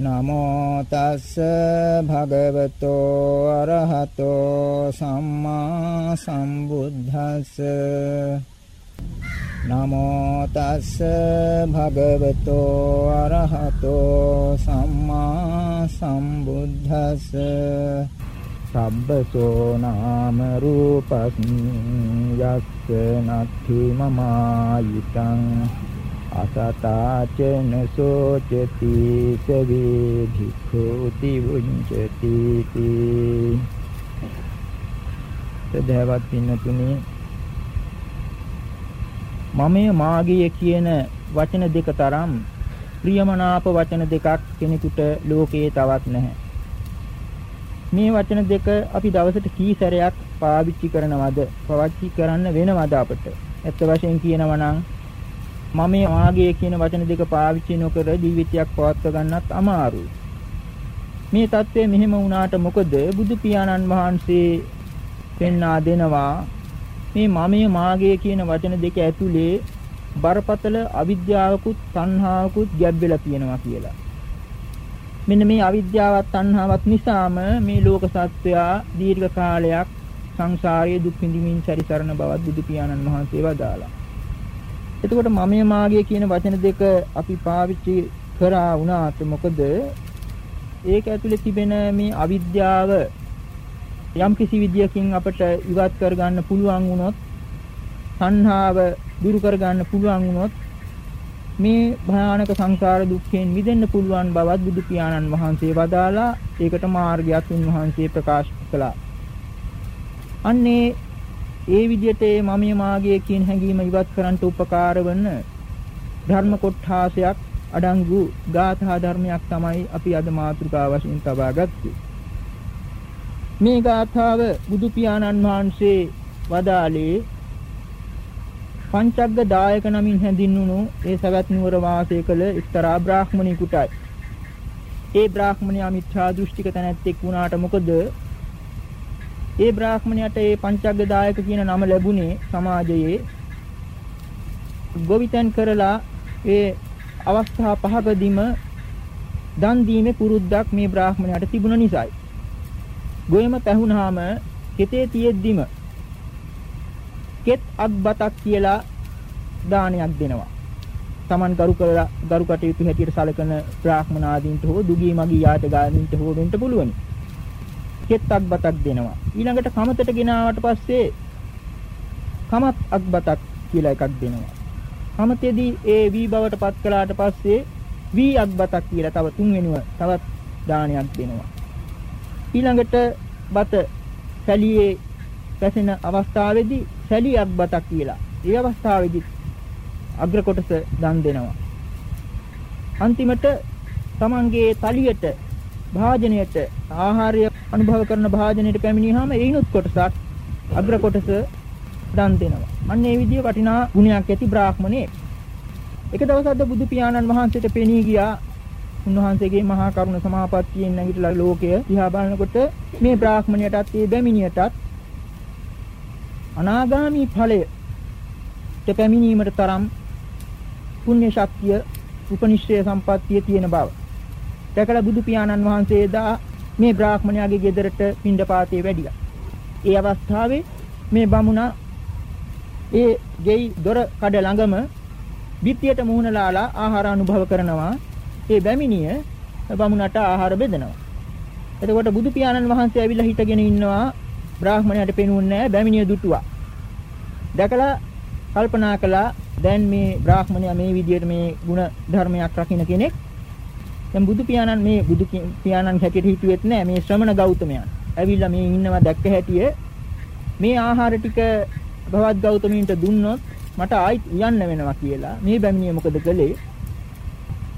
නමෝ තස්ස භගවතෝ අරහතෝ සම්මා සම්බුද්දස්ස නමෝ තස්ස භගවතෝ අරහතෝ සම්මා සම්බුද්දස්ස සබ්බසෝ නාම රූපස්ස යස්ස නත්ථි මමායිතං අසතාචන සෝචති සවේ භික්ඛූති වුඤ්චති සදහවත් පින්නතුනි මමය මාගිය කියන වචන දෙක තරම් ප්‍රියමනාප වචන දෙකක් කෙනෙකුට ලෝකේ තවත් නැහැ මේ වචන දෙක අපි දවසට කී සැරයක් පාවිච්චි කරනවද? පාවිච්චි කරන්න වෙනවද අපට? ඇත්ත වශයෙන් කියනවා නම් මම මාගේ කියන වචන දෙක පාවිච්චි නොකර ජීවිතයක් පවත්ව ගන්නත් අමාරුයි. මේ தත්ත්වය මෙහෙම වුණාට මොකද බුදු පියාණන් වහන්සේ පෙන්වා දෙනවා මේ මමයේ මාගේ කියන වචන දෙක ඇතුලේ බරපතල අවිද්‍යාවකුත් තණ්හාවකුත් ගැබ්බෙලා තියෙනවා කියලා. මෙන්න මේ අවිද්‍යාවත් තණ්හාවත් නිසාම මේ ලෝක සත්වයා දීර්ඝ කාලයක් සංසාරයේ දුක් විඳින්මින් සැරිසරන බවත් බුදු පියාණන් වහන්සේ වදාලා. එතකොට මමයේ මාගේ කියන වචන දෙක අපි පාවිච්චි කරා වුණාට මොකද ඒක ඇතුලේ තිබෙන මේ අවිද්‍යාව යම් කිසි විදියකින් අපට ඉවත් කරගන්න පුළුවන් වුණොත් සංහාව දුරු කරගන්න පුළුවන් වුණොත් මේ භයානක සංසාර දුක්ඛයෙන් මිදෙන්න පුළුවන් බවත් බුදු පියාණන් වහන්සේ වදාලා ඒකට මාර්ගයක් උන්වහන්සේ ප්‍රකාශ කළා. අන්නේ ඒ විදිහට මම මාගේ කියන හැඟීම ඉවත් කරන්නට උපකාර වන ධර්ම කොට්ඨාසයක් අඩංගු ගාථා ධර්මයක් තමයි අපි අද මාතෘකාව වශයෙන් තබා ගත්තේ. මේ ගාථාව බුදු පියාණන් වහන්සේ වදාළේ පංචග්ග දායක නමින් හැඳින්වුණු ඒ සවැත් නුවර වාසය කළ එක්තරා බ්‍රාහ්මණයෙකුටයි. ඒ බ්‍රාහ්මණයා මිත්‍යා දෘෂ්ටික තැනැත්තෙක් වුණාට මොකද ඒ බ්‍රාහ්මණයට ඒ පංචග්ග දායක කියන නම ලැබුණේ සමාජයේ ගොවිතැන් කරලා ඒ අවස්ථා පහකදීම දන් දීමේ පුරුද්දක් මේ බ්‍රාහ්මණයාට තිබුණ නිසායි. ගොයම පැහුනහම කෙතේ තියෙද්දිම කෙත් අක්බතක් කියලා දානයක් දෙනවා. Taman ගරු කරලා ගරු කටයුතු හැටියට සැලකන බ්‍රාහ්මණ ආදීන්ට හෝ දුගී මගී යාතගාමින්ට හෝ දෙන්න පුළුවනි. කෙත් අක්බතක් දෙනවා. ඊළඟට කමතට ගෙනාවට පස්සේ කමත් අක්බතක් කියලා එකක් දෙනවා. කමතේදී ඒ වී බවට පත් කළාට පස්සේ වී අක්බතක් කියලා තව තුන්වෙනිව තවත් දානයක් දෙනවා. ඊළඟට බත සැලියේ පැසෙන අවස්ථාවේදී සැලියක් බතක් කියලා. ඒ අවස්ථාවේදී අග්‍ර කොටස දන් දෙනවා. අන්තිමට තමන්ගේ තලියට භාජනයට ආහාරය අනුභව කරන භාජනයට පැමිණියාම ඒනොත් කොටසක් අග්‍ර කොටස දන් දෙනවා. අන්න ඒ විදිහ වටිනා ගුණයක් ඇති බ්‍රාහ්මණේ. එක දවසක් බුදු පියාණන් වහන්සේට පෙනී ගියා උන්වහන්සේගේ මහා කරුණ සමාපත්තියෙන් නැගිටලා ලෝකය දිහා බලනකොට මේ බ්‍රාහ්මණයටත් ඒ බැමිණියටත් අනාගාමී ඵලයට පැමිණීමට තරම් පුණ්‍ය ශක්තිය උපනිශ්‍රය සම්පත්තිය තියෙන බව. දැකලා බුදු පියාණන් වහන්සේ දා මේ බ්‍රාහ්මණයාගේ ගෙදරට පිණ්ඩපාතේ වැඩියා. ඒ අවස්ථාවේ මේ බමුණා ඒ ගෙයි දොර කඩ ළඟම බිත්තියට මුහුණලාලා ආහාර අනුභව කරනවා. ඒ බැමිණිය බමුණට ආහාර බෙදනවා. එතකොට බුදු පියාණන් වහන්සේ ඇවිල්ලා හිටගෙන ඉන්නවා බ්‍රාහ්මණයාට පෙනුන්නේ නැහැ බැමිණිය දුටුවා. දැකලා කල්පනා කළා දැන් මේ බ්‍රාහ්මණයා මේ විදිහට මේ ಗುಣ ධර්මයක් රකින්න කෙනෙක්. දැන් බුදු පියාණන් මේ බුදු පියාණන් හැටියට හිතුවෙත් නැහැ මේ ශ්‍රමණ ගෞතමයන්. ඇවිල්ලා මේ ඉන්නවා දැක්ක හැටිය මේ ආහාර ටික භවත් ගෞතමීන්ට දුන්නොත් මට ආයිත් උයන්න වෙනවා කියලා මේ බැමිණිය මොකද කළේ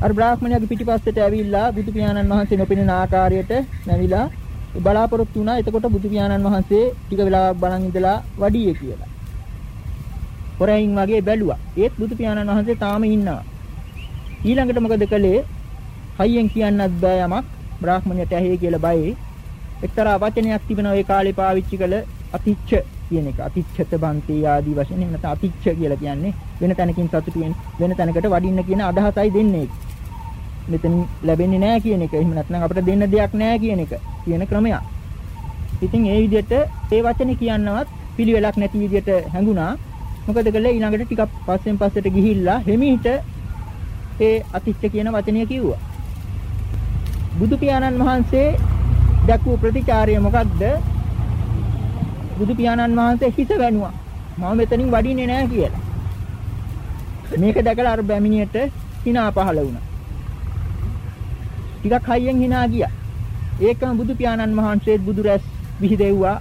අර බ්‍රාහ්මණයාගේ පිටිපස්සට ඇවිල්ලා බුදු පියාණන් වහන්සේ නොපෙනෙන ආකාරයට නැවිලා බලාපොරොත්තු වුණා එතකොට බුදු පියාණන් වහන්සේ ටික වෙලාවක් බලන් ඉඳලා වඩියේ කියලා. හොරයින් වගේ බැලුවා. ඒත් බුදු පියාණන් වහන්සේ තාම ඉන්නවා. ඊළඟට මොකද කළේ? හයියෙන් කියන්නත් බෑ යමක් බ්‍රාහ්මණයට ඇහි කියලා බයයි. එක්තරා වචනයක් තිබෙනවා ඒ කාලේ පාවිච්චි කළ අතිච්ඡ කියන එක. අතිච්ඡත බන්ති ආදී වශයෙන් එහෙම නැත්නම් අතිච්ඡ කියලා කියන්නේ වෙන තැනකින් සතුටු වෙන වෙන තැනකට වඩින්න කියන අදහසයි දෙන්නේ. මෙතන ලැබෙන්නේ නැහැ කියන එක. එහෙම නැත්නම් අපිට දෙන්න දෙයක් නැහැ කියන එක. කියන ක්‍රමයක්. ඉතින් ඒ විදිහට ඒ වචනේ කියන්නවත් පිළිවෙලක් නැති විදිහට හැඟුණා. මොකද කළේ ඊළඟට ටිකක් පස්සෙන් පස්සට ගිහිල්ලා හිමීට ඒ අතිච්ච කියන වචනය කිව්වා. බුදු පියාණන් වහන්සේ දක්වූ ප්‍රතිචාරය මොකක්ද? බුදු පියාණන් වහන්සේ හිත වැනුවා. මම මෙතනින් වඩින්නේ නැහැ කියලා. මේක දැකලා අර බැමිණියට hina පහළ වුණා. ටිකක් හයියෙන් hina ගියා. ඒකම බුදු පියාණන් වහන්සේ බුදු රැස් විහිදෙව්වා.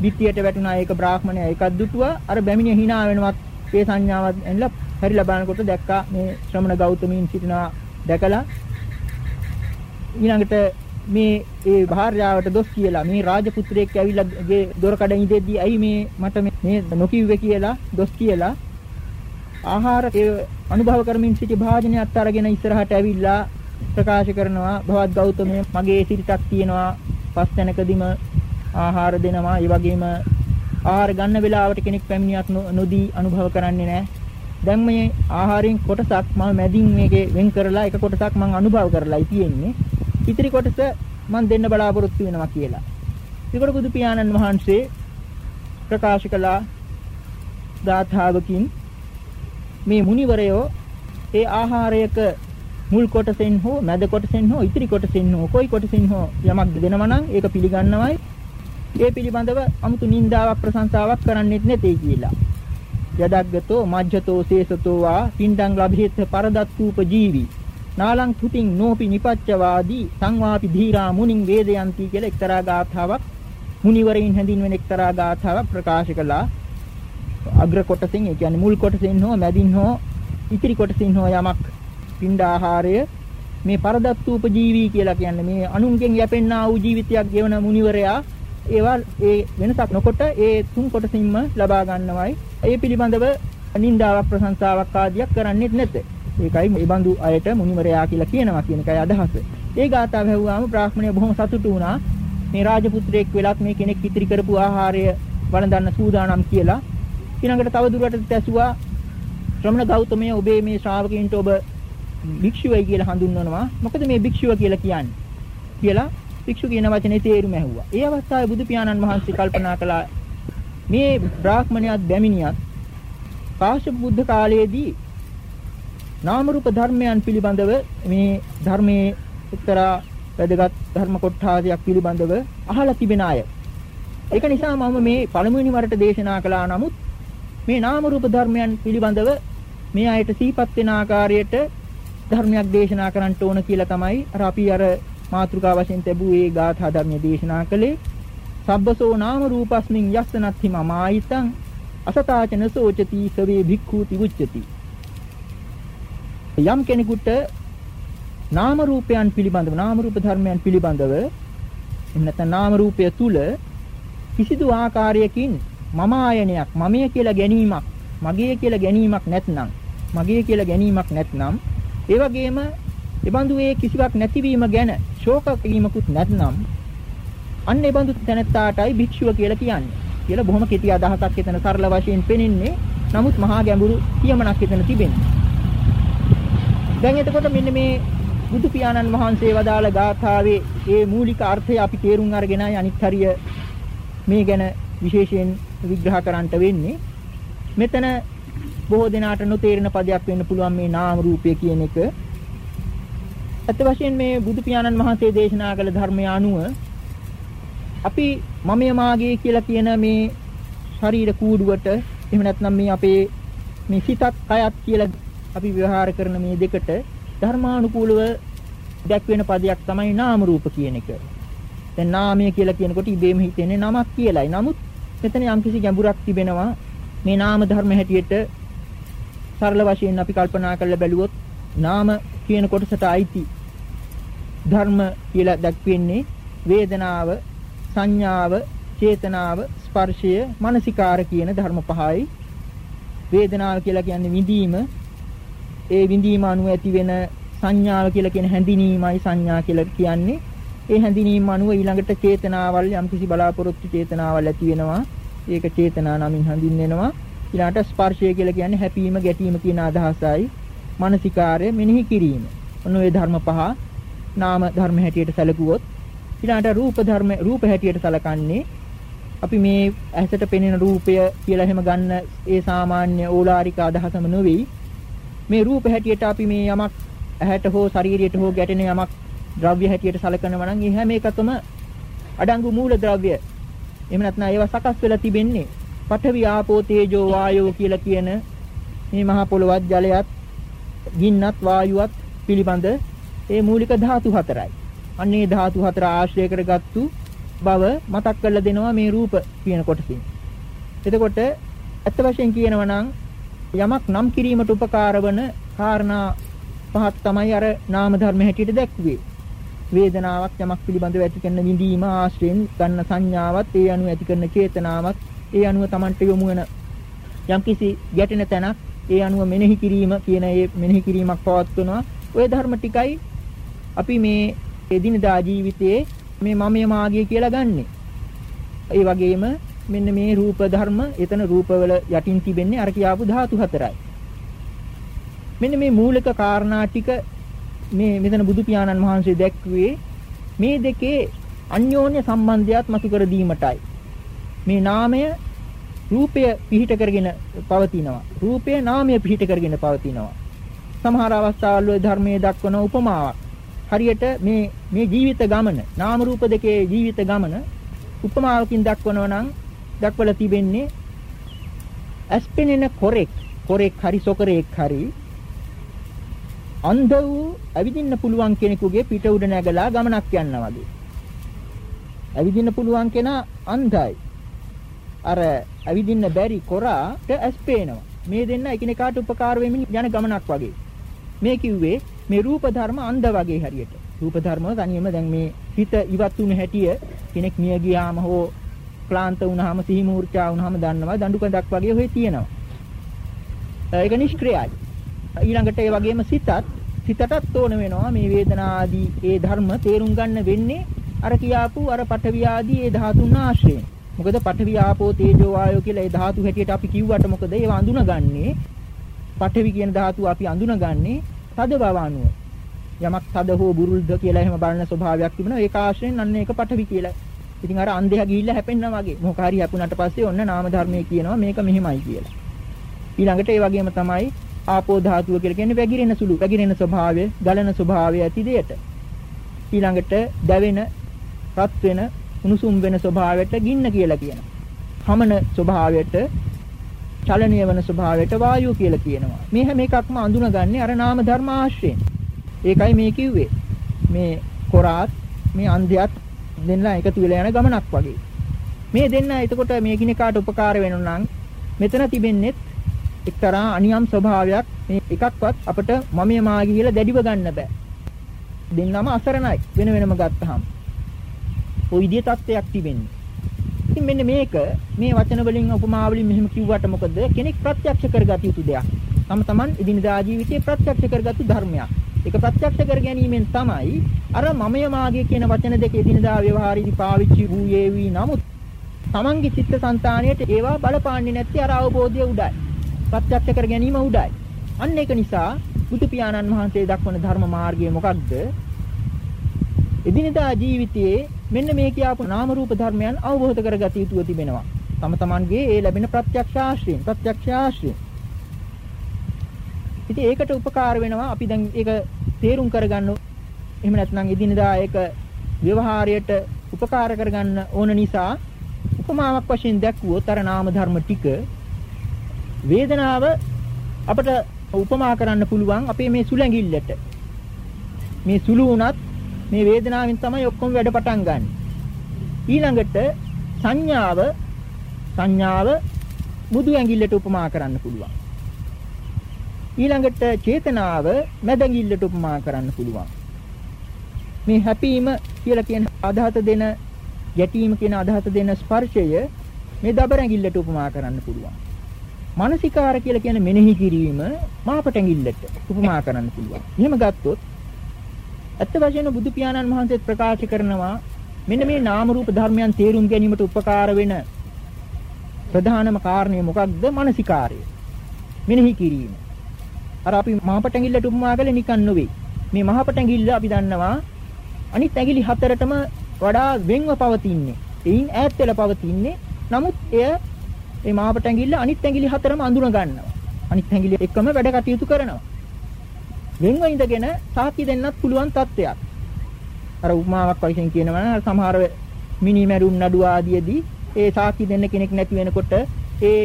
පිටියට වැටුණා ඒක බ්‍රාහ්මණයා ඒකත් දුටුවා. අර බැමිණිය hina වෙනවත් ඒ සංඥාවත් එන්නලා හැරිලා බලනකොට දැක්කා මේ ශ්‍රමණ ගෞතමීන් සිටිනවා දැකලා ඊළඟට මේ ඒ භාර්යාවට දොස් කියලා මේ රාජපුත්‍රයෙක් ඇවිල්ලා ගේ දොර කඩින් ඉඳෙද්දී ඇයි මේ මට මේ නොකියුවේ කියලා දොස් කියලා. ආහාර ඒ අනුභව කරමින් සිටි භාජනයත් අරගෙන ඉස්සරහට ඇවිල්ලා ප්‍රකාශ කරනවා භවත් ගෞතමය මගේ සිරිතක් තියෙනවා. පස් තැනකදීම ආහාර දෙනවා. ඒ වගේම ආහාර ගන්න වෙලාවට කෙනෙක් පැමිණියක් නොදී අනුභව කරන්නේ නැහැ. දැන් මේ ආහාරයෙන් කොටසක් මම මැදින් මේකේ වෙන් කරලා එක කොටසක් මම අනුභව කරලායි තියෙන්නේ. ඉතිරි කොටස මම දෙන්න බලාපොරොත්තු වෙනවා කියලා. ඒකට බුදු පියාණන් වහන්සේ ප්‍රකාශ කළා ගාථාවකින් මේ මුනිවරයෝ ඒ ආහාරයක මුල් කොටසෙන් හෝ මැද කොටසෙන් හෝ ඉතිරි කොටසෙන් හෝ කොයි කොටසෙන් හෝ යමක් දෙනවා නම් ඒක පිළිගන්නවයි ඒ පිළිබඳව 아무තු නින්දාවක් ප්‍රශංසාවක් කරන්නෙත් නැtei කියලා. යදග්ගතෝ මජ්ජතෝ සේසතෝ වා පින්ඩං ලබ්හෙත් පරදත්තූප ජීවි නාලං තුතින් නෝපි නිපච්චවාදී සංවාපි ධීරා මුනින් වේදයන්ති කියලා එක්තරා ගාථාවක් මුනිවරයින් හැඳින්වෙන එක්තරා ගාථාවක් ප්‍රකාශ කළා අග්‍ර කොටසින් ඒ කියන්නේ මුල් කොටසින් හෝ මැදින් හෝ ඉතිරි කොටසින් හෝ යමක් පින්ඩ ආහාරය මේ පරදත්තූප ජීවි කියලා කියන්නේ මේ අනුන්ගෙන් යැපෙන්නා වූ ජීවිතයක් ගෙවන මුනිවරයා ඒවා ඒ වෙනසක් නොකොට ඒ තුන් කොටසින්ම ලබා ගන්නවයි ඒ පිළිබඳව නින්දාවක් ප්‍රශංසාවක් ආදියක් කරන්නේත් නැත. ඒකයි මේ බඳු අයට මුනිවරයා කියලා කියනවා කියන එකයි අදහස. ඒ ගාථාව හැවුවාම බ්‍රාහ්මණය බොහොම සතුටු වුණා. මේ රාජපුත්‍රයෙක් වෙලත් මේ කෙනෙක් ඉතිරි කරපු ආහාරය වළඳන්න සූදානම් කියලා. ඊළඟට තව දුරටත් ඇසුවා ශ්‍රමණ ගෞතමය ඔබේ මේ ශ්‍රාවකයන්ට ඔබ භික්ෂුවයි කියලා හඳුන්වනවා. මොකද මේ භික්ෂුව කියලා කියන්නේ? කියලා භික්ෂු කියන වචනේ තේරුම ඇහුවා. ඒ අවස්ථාවේ බුදු පියාණන් වහන්සේ කල්පනා කළා මේ බ්‍රාහ්මණයාත් බැමිණියත් කාශ්‍යප බුද්ධ කාලයේදී නාම රූප ධර්මයන් පිළිබඳව මේ ධර්මයේ එක්තරා වැදගත් ධර්ම කොටාදයක් පිළිබඳව අහලා තිබෙන අය. ඒක නිසා මම මේ පළමුවෙනි වරට දේශනා කළා නමුත් මේ නාම රූප ධර්මයන් පිළිබඳව මේ අයට සිහිපත් වෙන ආකාරයට ධර්මයක් දේශනා කරන්න ඕන කියලා තමයි අර අපි අර මාතෘකා වශයෙන් තිබූ ඒ ගාථා ධර්මයේ දේශනා කළේ. සබ්බසෝ නාම රූපස්මින් යස්සනත්ථි මමායිතං අසතාචන සෝචති සවේ භික්ඛූති උච්චති යම් කෙනෙකුට නාම රූපයන් පිළිබඳව නාම රූප ධර්මයන් පිළිබඳව එහෙම නැත්නම් නාම රූපය තුල කිසිදු ආකාරයකින් මම ආයනයක් මමය කියලා ගැනීමක් මගේ කියලා ගැනීමක් නැත්නම් මගේ කියලා ගැනීමක් නැත්නම් ඒ වගේම එබඳු ඒ කිසිවක් නැතිවීම ගැන ශෝක කිරීමකුත් නැත්නම් අන්න එබඳු තැනැත්තාටයි භික්ෂුව කියලා කියන්නේ. කියලා බොහොම කෙටි අදහසක් එතන සරල වශයෙන් පෙනෙන්නේ. නමුත් මහා ගැඹුරු කියමනක් එතන තිබෙනවා. දැන් එතකොට මෙන්න මේ බුදු පියාණන් වහන්සේ වදාළ ගාථාවේ ඒ මූලික අර්ථය අපි තේරුම් අරගෙනයි අනිත් හරිය මේ ගැන විශේෂයෙන් විග්‍රහ කරන්නට වෙන්නේ. මෙතන බොහෝ දෙනාට නොතේරෙන පදයක් වෙන්න පුළුවන් මේ නාම රූපය කියන එක. අත් වශයෙන් මේ බුදු පියාණන් වහන්සේ දේශනා කළ ධර්මය අනුව අපි මමයේ මාගේ කියලා කියන මේ ශරීර කූඩුවට එහෙම නැත්නම් මේ අපේ මේ සිතත් කයත් කියලා අපි ව්‍යවහාර කරන මේ දෙකට ධර්මානුකූලව දැක්වෙන පදයක් තමයි නාම රූප කියන එක. දැන් නාමය කියලා කියනකොට ඉබේම හිතෙන්නේ නමක් කියලායි. නමුත් මෙතන යම්කිසි ගැඹුරක් තිබෙනවා. මේ නාම ධර්ම හැටියට සරල වශයෙන් අපි කල්පනා කරලා බැලුවොත් නාම කියන කොටසට අයිති ධර්ම කියලා දැක්වෙන්නේ වේදනාව, සංඥාව, චේතනාව, ස්පර්ශය, මනසිකාර කියන ධර්ම පහයි. වේදනාව කියලා කියන්නේ විඳීම, ඒ විඳීම අනුව ඇති වෙන සංඥාව කියලා කියන හැඳිනීමයි සංඥා කියලා කියන්නේ. ඒ හැඳිනීම අනුව ඊළඟට චේතනාවල් යම්කිසි බලාපොරොත්තු චේතනාවල් ඇති වෙනවා. ඒක චේතනා නමින් හඳුන්වනවා. ඊළඟට ස්පර්ශය කියලා කියන්නේ හැපීම ගැටීම කියන අදහසයි. මානසිකාර්ය මෙනෙහි කිරීම. ඔන්න ඔය ධර්ම පහ නාම ධර්ම හැටියට සැලකුවොත් ඊළඟට රූප ධර්ම රූප හැටියට සැලකන්නේ අපි මේ ඇසට පෙනෙන රූපය කියලා එහෙම ගන්න ඒ සාමාන්‍ය ඕලාරික අදහසම නෙවෙයි මේ රූප හැටියට අපි මේ යමක් ඇහැට හෝ ශරීරයට හෝ ගැටෙන යමක් ද්‍රව්‍ය හැටියට සලකනවා නම් ඒ හැම එකකම අඩංගු මූල ද්‍රව්‍ය එහෙම නැත්නම් ඒවා සකස් වෙලා තිබෙන්නේ පඨවි ආපෝ තේජෝ වායෝ කියලා කියන මේ මහ පොළොවත් ජලයත් ගින්නත් වායුවත් පිළිබඳ ඒ මූලික ධාතු හතරයි. අන්නේ ධාතු හතර ආශ්‍රය කරගත්තු බව මතක් කරලා දෙනවා මේ රූප කියන කොටසින්. එතකොට ඇත්ත වශයෙන් කියනවා නම් යමක් නම් කිරීමට උපකාර වන කාරණා පහක් තමයි අර නාම ධර්ම හැටියට දැක්වේ. වේදනාවක් යමක් පිළිබඳව ඇති කරන විඳීම ආශ්‍රයෙන් ගන්න සංඥාවත් ඒ අනුව ඇති කරන චේතනාවත් ඒ අනුව Tamanට යොමු වෙන යම්කිසි ගැටෙන තැනක් ඒ අනුව මෙනෙහි කිරීම කියන ඒ මෙනෙහි කිරීමක් පවත්වනවා ওই ධර්ම ටිකයි අපි මේ එදිනදා ජීවිතයේ මේ මමයේ මාගේ කියලා ගන්නෙ. ඒ වගේම මෙන්න මේ රූප ධර්ම එතන රූපවල යටින් තිබෙන්නේ අර කියාපු ධාතු හතරයි. මෙන්න මේ මූලික කාරණා ටික මේ මෙතන බුදු පියාණන් වහන්සේ දැක්ුවේ මේ දෙකේ අන්‍යෝන්‍ය සම්බන්ධයත් මතු කර දීමටයි. මේ නාමය රූපය පිහිට කරගෙන පවතිනවා. රූපය නාමය පිහිට කරගෙන පවතිනවා. සමහර අවස්ථාවල ධර්මයේ දක්වන උපමාවක්. හරියට මේ මේ ජීවිත ගමන නාම රූප දෙකේ ජීවිත ගමන උපමාවකින් දක්වනවා නම් දක්වලා තිබෙන්නේ ඇස්පෙනෙන කොරෙක් කොරෙක් හරි සොකරෙක් හරි අන්ධ වූ ඇවිදින්න පුළුවන් කෙනෙකුගේ පිට උඩ නැගලා ගමනක් යනවා වගේ. ඇවිදින්න පුළුවන් කෙනා අන්ධයි. අර ඇවිදින්න බැරි කොරාට ඇස් පේනවා. මේ දෙන්න එකිනෙකාට උපකාර වෙමින් යන ගමනක් වගේ. මේ කිව්වේ මේ රූප ධර්ම අන්ධ වගේ හරියට. රූප ධර්ම තනියම දැන් මේ හිත ඉවත් වුණ හැටිය කෙනෙක් මිය ගියාම හෝ ක්ලාන්ත වුණාම සිහි මූර්ඡා වුණාම දන්නවා දඬු කඳක් වගේ ඔය තියෙනවා. ඒක නිෂ්ක්‍රියයි. ඊළඟට ඒ වගේම සිතත් සිතටත් ඕන වෙනවා මේ වේදනා ආදී ඒ ධර්ම තේරුම් ගන්න වෙන්නේ අර කියාපු අර පඨවි ආදී ඒ ධාතුන් ආශ්‍රයෙන්. මොකද පඨවි ආපෝ තේජෝ වායෝ කියලා ඒ ධාතු හැටියට අපි කිව්වට මොකද ඒවා අඳුනගන්නේ පඨවි කියන ධාතුව අපි අඳුනගන්නේ තද බව අනුව. යමක් තද හෝ බුරුල්ද කියලා එහෙම බලන ස්වභාවයක් තිබුණා ඒක ආශ්‍රයෙන් අන්න ඒක පඨවි කියලා. ඉතින් අර අන්ධයා ගිහිල්ලා හැපෙන්නා වගේ මොකක් හරි හැපුණාට පස්සේ ඔන්න නාම ධර්මයේ කියනවා මේක මෙහෙමයි කියලා. ඊළඟට ඒ වගේම තමයි ආපෝ ධාතුව කියලා කියන්නේ වැగిරෙන සුළු වැగిරෙන ස්වභාවය, ගලන ස්වභාවය ඇති දෙයට. ඊළඟට දැවෙන, රත් වෙන, උණුසුම් වෙන ස්වභාවයට ගින්න කියලා කියනවා. හමන ස්වභාවයට චලනීය වන ස්වභාවයට වායුව කියලා කියනවා. මේ හැම එකක්ම අඳුනගන්නේ අර නාම ධර්ම ආශ්‍රයෙන්. ඒකයි මේ කිව්වේ. මේ කොරාත් මේ අන්ධයත් දෙන්නා එකතු වෙලා යන ගමනක් වගේ. මේ දෙන්න එතකොට මේ කිනකාට උපකාර වෙනවා නම් මෙතන තිබෙන්නේ එක්තරා අනියම් ස්වභාවයක් මේ එකක්වත් අපිට මමිය මාගි කියලා දැඩිව ගන්න බෑ. දෙන්නම අසරණයි වෙන වෙනම ගත්තාම. ওই විදිහේ තත්ත්වයක් තිබෙන්නේ. ඉතින් මෙන්න මේක මේ වචන වලින් උපමා වලින් මෙහෙම කිව්වට මොකද කෙනෙක් ප්‍රත්‍යක්ෂ කරගත යුතු දෙයක්. තම තමන් එදිනදා ජීවිතයේ ප්‍රත්‍යක්ෂ කරගත්තු ධර්මයක්. ඒක ප්‍රත්‍යක්ෂ කර ගැනීමෙන් තමයි අර මමය මාගේ කියන වචන දෙක එදිනදා ව්‍යවහාරයේදී පාවිච්චි වූයේ වී නමුත් තමන්ගේ චිත්ත සංතාණයට ඒවා බලපාන්නේ නැති අර අවබෝධය උඩයි. ප්‍රත්‍යක්ෂ කර ගැනීම උඩයි. අන්න ඒක නිසා බුදු පියාණන් වහන්සේ දක්වන ධර්ම මාර්ගය මොකක්ද? එදිනදා ජීවිතයේ මෙන්න මේ කියාපු නාම රූප ධර්මයන් අවබෝධ කරගත යුතුව තිබෙනවා. තම තමන්ගේ ඒ ලැබෙන ප්‍රත්‍යක්ෂ ආශ්‍රයෙන් ප්‍රත්‍යක්ෂ ආශ්‍රයෙන්. ඉතින් ඒකට උපකාර වෙනවා අපි දැන් ඒක තේරුම් කරගන්න එහෙම නැත්නම් එදිනදා ඒක ව්‍යවහාරයට උපකාර කරගන්න ඕන නිසා උපමාවක් වශයෙන් දැක්වුවොත් අර නාම ධර්ම ටික වේදනාව අපට උපමා කරන්න පුළුවන් අපේ මේ සුලැඟිල්ලට මේ සුළු වුණත් මේ වේදනාවෙන් තමයි ඔක්කොම වැඩ පටන් ගන්න. ඊළඟට සංඥාව සංඥාව මුදු ඇඟිල්ලට උපමා කරන්න පුළුවන්. ඊළඟට චේතනාව මැද ඇඟිල්ලට උපමා කරන්න පුළුවන්. මේ හැපීම කියලා කියන අදහත දෙන ගැටීම කියන අදහත දෙන ස්පර්ශය මේ දබර ඇඟිල්ලට උපමා කරන්න පුළුවන්. මානසිකාර කියලා කියන මෙනෙහි කිරීම මාපට ඇඟිල්ලට උපමා කරන්න පුළුවන්. එහෙම ගත්තොත් ඇත්ත වශයෙන්ම බුදු පියාණන් වහන්සේත් ප්‍රකාශ කරනවා මෙන්න මේ නාම රූප ධර්මයන් තේරුම් ගැනීමට උපකාර වෙන ප්‍රධානම කාරණය මොකක්ද? මානසිකාරය. මෙනෙහි කිරීම. අර අපි මහපට ඇඟිල්ලට උපමා කළේ නිකන් නෙවෙයි. මේ මහපට ඇඟිල්ල අපි දන්නවා අනිත් ඇඟිලි හතරටම වඩා වෙන්ව පවතින්නේ. එයින් ඈත් වෙලා පවතින්නේ. නමුත් එය මේ මහපට ඇඟිල්ල අනිත් ඇඟිලි හතරම අඳුන ගන්නවා. අනිත් ඇඟිලි එකම වැඩ කටයුතු කරනවා. වෙන්ව ඉඳගෙන සාකි දෙන්නත් පුළුවන් තත්ත්වයක්. අර උපමාවක් වශයෙන් කියනවා නම් සමහර මිනි මැරුම් නඩු ආදියේදී ඒ සාකි දෙන්න කෙනෙක් නැති වෙනකොට ඒ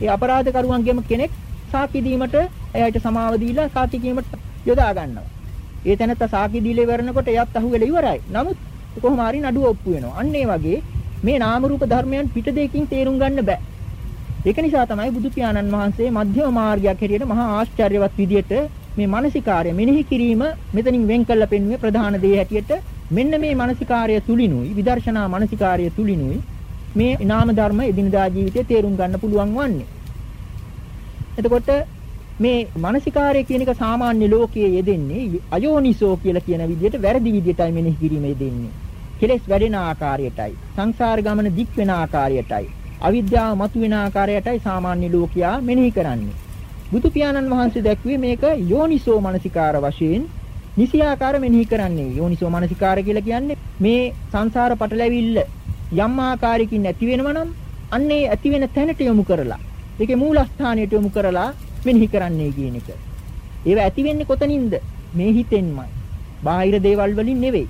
ඒ අපරාධකරුවන්ගෙම කෙනෙක් සාකි දීමට එයාට සමාව දීලා සාකි කීමට යොදා ගන්නවා. ඒ තැනත්ත සාකි දීලා ඉවරනකොට එයත් අහුවෙලා ඉවරයි. නමුත් කොහොම හරි නඩුව ඔප්පු වෙනවා. අන්න ඒ වගේ මේ නාම රූප ධර්මයන් පිට දෙකකින් තේරුම් ගන්න බෑ. ඒක නිසා තමයි බුදු පියාණන් වහන්සේ මධ්‍යම මාර්ගයක් හැටියට මහා ආශ්චර්යවත් විදියට මේ මානසිකාර්ය මෙනෙහි කිරීම මෙතනින් වෙන් කළ පෙන්වුවේ ප්‍රධාන දේ හැටියට මෙන්න මේ මානසිකාර්ය තුලිනුයි විදර්ශනා මානසිකාර්ය තුලිනුයි මේ නාම ධර්ම එදිනදා ජීවිතේ තේරුම් ගන්න පුළුවන් වන්නේ. එතකොට මේ මානසිකාර්ය කියන එක සාමාන්‍ය ලෝකයේ යෙදෙන්නේ අයෝනිසෝ කියලා කියන විදිහට වැරදි විදිහටයි මෙනෙහි කිරීම යෙදෙන්නේ. කෙලෙස් වැඩෙන ආකාරයටයි සංසාර ගමන දික් වෙන ආකාරයටයි අවිද්‍යාව මතුවෙන ආකාරයටයි සාමාන්‍ය ලෝකයා මෙනෙහි කරන්නේ. බුදු පියාණන් වහන්සේ දැක්ුවේ මේක යෝනිසෝ මනසිකාර වශයෙන් නිසියාකාර මෙනෙහි කරන්නේ. යෝනිසෝ මනසිකාර කියලා කියන්නේ මේ සංසාර පටලැවිල්ල යම් ආකාරයකින් ඇති වෙනවා නම් අන්නේ ඇති වෙන තැනට යොමු කරලා ඒකේ මූලස්ථානයට යොමු කරලා මෙනෙහි කරන්නේ කියන එක. ඒව ඇති වෙන්නේ කොතනින්ද? මේ හිතෙන්මයි. බාහිර දේවල් වලින් නෙවෙයි.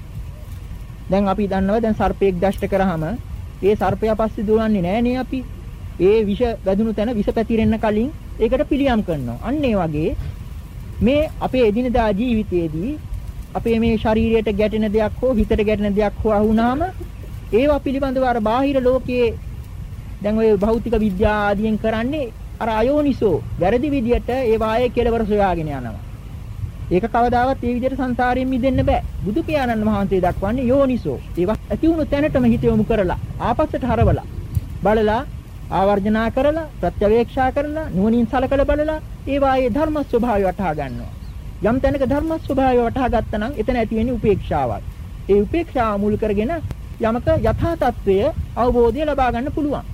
දැන් අපි දන්නවා දැන් සර්පයෙක් දෂ්ට කරාම ඒ සර්පයා පස්සේ දුවන්නේ නෑනේ අපි. ඒ විෂ වැදුණු තැන විෂ පැතිරෙන්න කලින් ඒකට පිළියම් කරනවා. අන්න ඒ වගේ මේ අපේ එදිනදා ජීවිතයේදී අපේ මේ ශරීරයට ගැටෙන දෙයක් හෝ හිතට ගැටෙන දෙයක් හෝ වුණාම ඒවා පිළිබඳව අර බාහිර ලෝකයේ දැන් ඔය භෞතික විද්‍යාව ආදියෙන් කරන්නේ අර අයෝනිසෝ වැරදි විදියට ඒ වායේ කෙලවර සොයාගෙන යනවා. ඒක කවදාවත් ඒ විදිහට සංසාරයෙන් මිදෙන්න බෑ. බුදු පියාණන් වහන්සේ දක්වන්නේ යෝනිසෝ. ඒවා ඇති වුණු තැනටම හිත යොමු කරලා ආපස්සට හරවලා බලලා ආවර්ජනා කරලා ප්‍රත්‍යවේක්ෂා කරලා නුවණින් සලකලා බලලා ඒවායේ ධර්ම ස්වභාවය වටහා ගන්නවා. යම් තැනක ධර්ම ස්වභාවය වටහා ගත්තා නම් එතන ඇති වෙන්නේ උපේක්ෂාවක්. ඒ උපේක්ෂාව මුල් කරගෙන යමක යථා තත්වය අවබෝධය ලබා ගන්න පුළුවන්.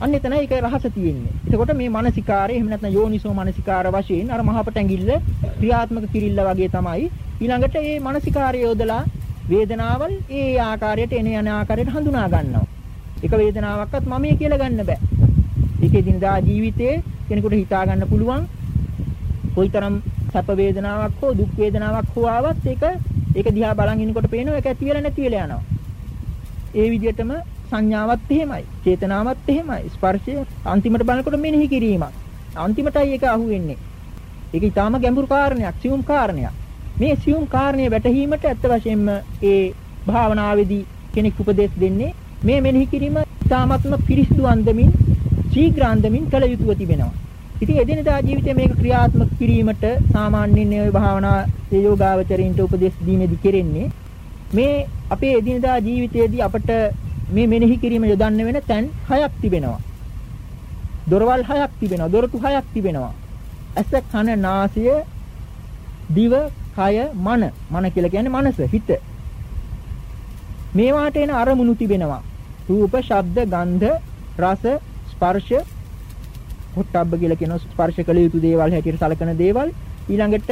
අන්න එතන ඒක රහස තියෙන්නේ. එතකොට මේ මානසිකාරය එහෙම නැත්නම් යෝනිසෝ මානසිකාර වශයෙන් අර මහපට ඇඟිල්ල ක්‍රියාත්මක කිරිල්ල වගේ තමයි ඊළඟට මේ මානසිකාරය යොදලා වේදනාවල් ඒ ආකාරයට එන යන ආකාරයට හඳුනා ගන්නවා. එක වේදනාවක්වත් මමයේ කියලා ගන්න බෑ. ඒකේ දිනදා ජීවිතයේ කෙනෙකුට හිතා ගන්න පුළුවන් කොයිතරම් සැප වේදනාවක් හෝ දුක් වේදනාවක් හෝ ආවත් ඒක ඒක දිහා බලන් ඉන්නකොට පේනවා ඒක ඇති වෙලා නැති වෙලා යනවා. ඒ විදිහටම සංඥාවත් එහෙමයි, චේතනාවත් එහෙමයි. ස්පර්ශය අන්තිමට බලනකොට මෙනෙහි කිරීමක්. අන්තිමටයි ඒක අහුවෙන්නේ. ඒක ඊටාම ගැඹුරු කාරණයක්, සියුම් කාරණයක්. මේ සියුම් කාරණය වැටහීමට ඇත්ත වශයෙන්ම ඒ භාවනාවේදී කෙනෙක් උපදෙස් දෙන්නේ මේ මෙනෙහි කිරීම ඊටාමත්ම පිරිසිදු අන්දමින්, ශීඝ්‍ර අන්දමින් කළ යුතුව තිබෙනවා. ඉතින් එදිනදා ජීවිතයේ මේක ක්‍රියාත්මක කිරීමට සාමාන්‍යයෙන් මේ භාවනා යෝගාවචරින්ට උපදෙස් දීමේදී කෙරෙන්නේ මේ අපේ එදිනදා ජීවිතයේදී අපට මේ මෙනෙහි කිරීම යොදන්න වෙන තැන් හයක් තිබෙනවා. දොරවල් හයක් තිබෙනවා. දොරටු හයක් තිබෙනවා. ඇස, කන, නාසය, දිව, කය, මන. මන කියලා කියන්නේ මනස, හිත. මේවාට එන අරමුණු තිබෙනවා. රූප, ශබ්ද, ගන්ධ, රස, ස්පර්ශ, පොට්ටබ්බ කියලා කියන ස්පර්ශ කළ යුතු දේවල් හැටියට සලකන දේවල් ඊළඟට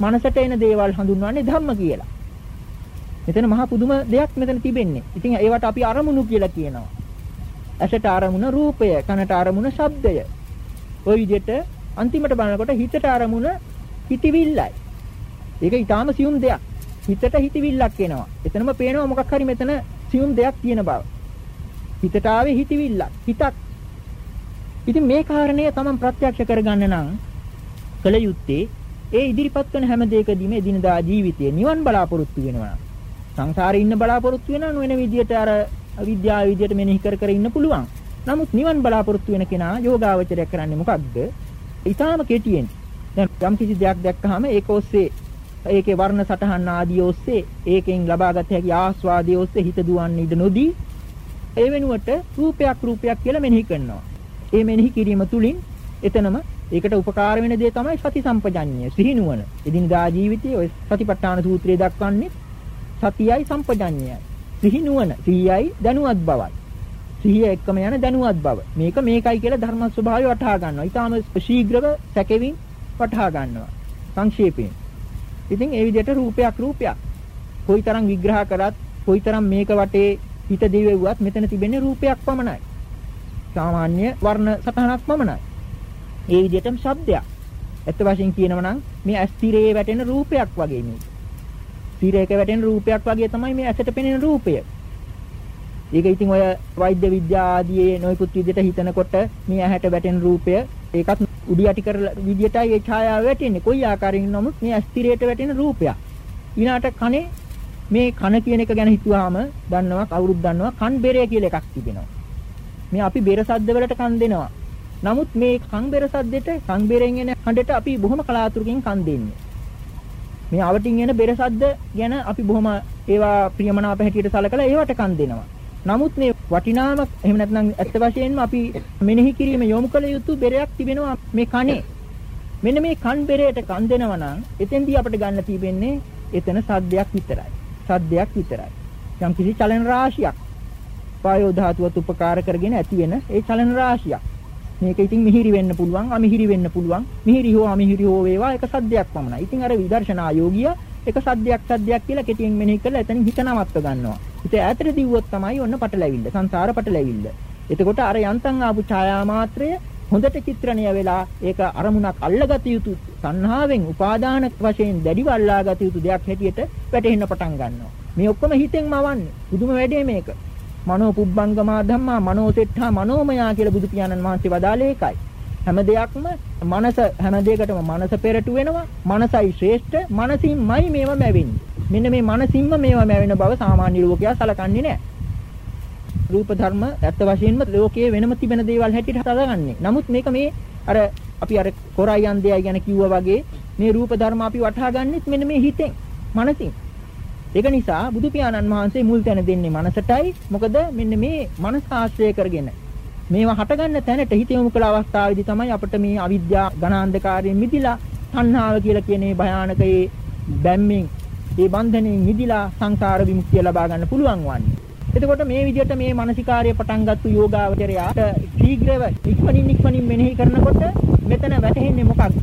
මනසට එන දේවල් හඳුන්වන්නේ ධම්ම කියලා. මෙතන මහා පුදුම දෙයක් මෙතන තිබෙන්නේ. ඉතින් ඒවට අපි අරමුණු කියලා කියනවා. ඇසට අරමුණ රූපය, කනට අරමුණ ශබ්දය. ওই විදිහට අන්තිමට බලනකොට හිතට අරමුණ හිතවිල්ලයි. ඒක ඊටාම සියුම් දෙයක්. හිතට හිතවිල්ලක් එනවා. එතනම පේනවා මොකක් හරි මෙතන සියුම් දෙයක් තියෙන බව. හිතට ආවේ හිතවිල්ලක්. හිතක්. ඉතින් මේ කාරණය තමන් ප්‍රත්‍යක්ෂ කරගන්න නම් කල යුත්තේ ඒ ඉදිරිපත් කරන හැම දෙයකදීම එදිනදා ජීවිතයේ නිවන් බලාපොරොත්තු වෙනවා. සංසාරේ ඉන්න බලාපොරොත්තු වෙනා වෙන විදියට අර අවිද්‍යාව විදියට මෙනෙහි කර කර ඉන්න පුළුවන්. නමුත් නිවන් බලාපොරොත්තු වෙන කෙනා යෝගාවචරය කරන්නේ මොකක්ද? ඊටාම කෙටියෙන්. දැන් යම් කිසි දෙයක් දැක්කහම ඒක ඔස්සේ ඒකේ වර්ණ සටහන් ආදී ඔස්සේ ඒකෙන් ලබාගත හැකි ආස්වාදයේ ඔස්සේ හිත දුවන්න ඉඩ නොදී ඒ වෙනුවට රූපයක් රූපයක් කියලා මෙනෙහි කරනවා. ඒ මෙනෙහි කිරීම තුලින් එතනම ඒකට උපකාර වෙන දේ තමයි සති සම්පජඤ්ඤය සිහිනුවන. එදිනදා ජීවිතයේ ඔය සතිපට්ඨාන සූත්‍රයේ දක්වන්නේ සතියයි සම්පජඤ්ඤයයි. සිහි නුවණ, සිහියයි දැනුවත් බවයි. සිහිය එක්කම යන දැනුවත් බව. මේක මේකයි කියලා ධර්ම ස්වභාවය වටහා ගන්නවා. ඊටාම ශීඝ්‍රව සැකෙවින් වටහා ගන්නවා. සංක්ෂේපයෙන්. ඉතින් ඒ විදිහට රූපයක් රූපයක්. කොයිතරම් විග්‍රහ කරත්, කොයිතරම් මේක වටේ හිත දිවෙව්වත් මෙතන තිබෙන්නේ රූපයක් පමණයි. සාමාන්‍ය වර්ණ සටහනක් පමණයි. ඒ විදිහටම ශබ්දයක්. ඇත්ත වශයෙන් කියනවා නම් මේ අස්තිරේ වැටෙන රූපයක් වගේ මේක. තිරයක වැටෙන රූපයක් වගේ තමයි මේ ඇසට පෙනෙන රූපය. ඒක ඉතින් ඔය වෛද්‍ය විද්‍යා ආදී නොයෙකුත් විදිහට හිතනකොට මේ ඇහැට වැටෙන රූපය ඒකත් උඩි යටි කරලා විදිහටයි ඒ ඡායාව වැටෙන්නේ. කොයි ආකාරයෙන් නමුත් මේ අස්තිරයට වැටෙන රූපයක්. ඊළාට කනේ මේ කන කියන එක ගැන හිතුවාම දන්නවා කවුරුත් දන්නවා කන් බෙරය කියලා එකක් තිබෙනවා. මේ අපි බෙර සද්ද වලට කන් දෙනවා. නමුත් මේ කංබෙර සද්දෙට කංබෙරෙන් එන හඬට අපි බොහොම කලාතුරකින් කන් දෙන්නේ. මේ අවටින් එන බෙර සද්ද ගැන අපි බොහොම ඒවා ප්‍රියමනාප හැටියට සලකලා ඒවට කන් දෙනවා. නමුත් මේ වටිනාම එහෙම නැත්නම් ඇත්ත වශයෙන්ම අපි මෙනෙහි කිරීම යොමු කළ යුතු බෙරයක් තිබෙනවා මේ කනේ. මෙන්න මේ කන් බෙරයට කන් දෙනවා නම් එතෙන්දී අපිට ගන්න තිබෙන්නේ එතන සද්දයක් විතරයි. සද්දයක් විතරයි. යම් කිසි චලන රාශියක් වායෝ ධාතුවත් උපකාර කරගෙන ඇති වෙන ඒ චලන රාශියක්. මේක ඉතින් මිහිරි වෙන්න පුළුවන්, අමිහිරි වෙන්න පුළුවන්. මිහිරි හෝ අමිහිරි හෝ වේවා එක සද්දයක් පමණයි. ඉතින් අර විදර්ශනා යෝගියා එක සද්දයක් සද්දයක් කියලා කෙටියෙන් මෙනෙහි කරලා එතනින් හිත නවත්ව ගන්නවා. හිත ඈතට දිව්වොත් තමයි ඔන්න පටලැවිල්ල. සංසාර පටලැවිල්ල. එතකොට අර යන්තම් ආපු ඡායා මාත්‍රය හොඳට චිත්‍රණය වෙලා ඒක අරමුණක් අල්ලගත යුතු සංහාවෙන් උපාදාන වශයෙන් දැඩිව අල්ලාගත යුතු දෙයක් හැටියට වැටෙන්න පටන් ගන්නවා. මේ ඔක්කොම හිතෙන්ම අවන්නේ. පුදුම වැඩේ මේක. මනෝ පුබ්බංගමා ධම්මා මනෝ සෙට්ඨා මනෝමයා කියලා බුදු පියාණන් වහන්සේ වදාළේ ඒකයි. හැම දෙයක්ම මනස හැම දෙයකටම මනස පෙරටු වෙනවා. මනසයි ශ්‍රේෂ්ඨ. මනසින්මයි මේව මැවෙන්නේ. මෙන්න මේ මනසින්ම මේව මැවෙන බව සාමාන්‍ය ලෝකයා සලකන්නේ නැහැ. රූප ධර්ම ඇත්ත වශයෙන්ම ලෝකයේ වෙනම තිබෙන දේවල් හැටියට හදාගන්නේ. නමුත් මේක මේ අර අපි අර කොරයි යන්දයයි ගැන කිව්වා වගේ මේ රූප ධර්ම අපි වටහා ගන්නෙත් මෙන්න මේ හිතෙන්, මනසින්. ඒක නිසා බුදු පියාණන් වහන්සේ මුල් තැන දෙන්නේ මනසටයි. මොකද මෙන්න මේ මනස ආශ්‍රය කරගෙන මේවා හටගන්න තැනට හිත යොමු කළ අවස්ථාවේදී තමයි අපිට මේ අවිද්‍යා ඝනාන්ධකාරයෙන් මිදිලා තණ්හාව කියලා කියන මේ භයානකයේ බැම්මෙන් ඒ බන්ධණයෙන් මිදිලා සංසාර විමුක්තිය ලබා ගන්න පුළුවන් වන්නේ. එතකොට මේ විදිහට මේ මානසිකාර්ය පටන් ගත්තු යෝගාවචරයාට ශීඝ්‍රව ඉක්මනින් ඉක්මනින් මෙනෙහි කරනකොට මෙතන වැටහෙන්නේ මොකක්ද?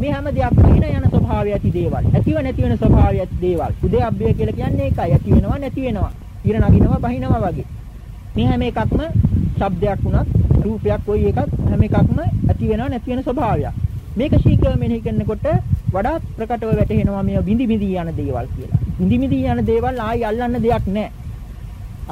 මේ හැම දෙයක්ම එන යන ස්වභාවය ඇති දේවල්. ඇතිව නැති වෙන ස්වභාවය ඇති දේවල්. උදේ අභ්‍යය කියලා කියන්නේ ඒකයි. ඇති වෙනවා නැති වෙනවා. ඉර නගිනවා බහිනවා වගේ. මේ හැම එකක්ම ශබ්දයක් වුණත් රූපයක් කොයි එකත් හැම එකක්ම ඇති වෙනවා නැති වෙන ස්වභාවයක්. මේක ශීඝ්‍රව මෙනෙහි කරනකොට වඩාත් ප්‍රකටව වැටහෙනවා මේ බිඳි බිඳි යන දේවල් කියලා. බිඳි බිඳි යන දේවල් ආයි අල්ලන්න දෙයක් නැහැ.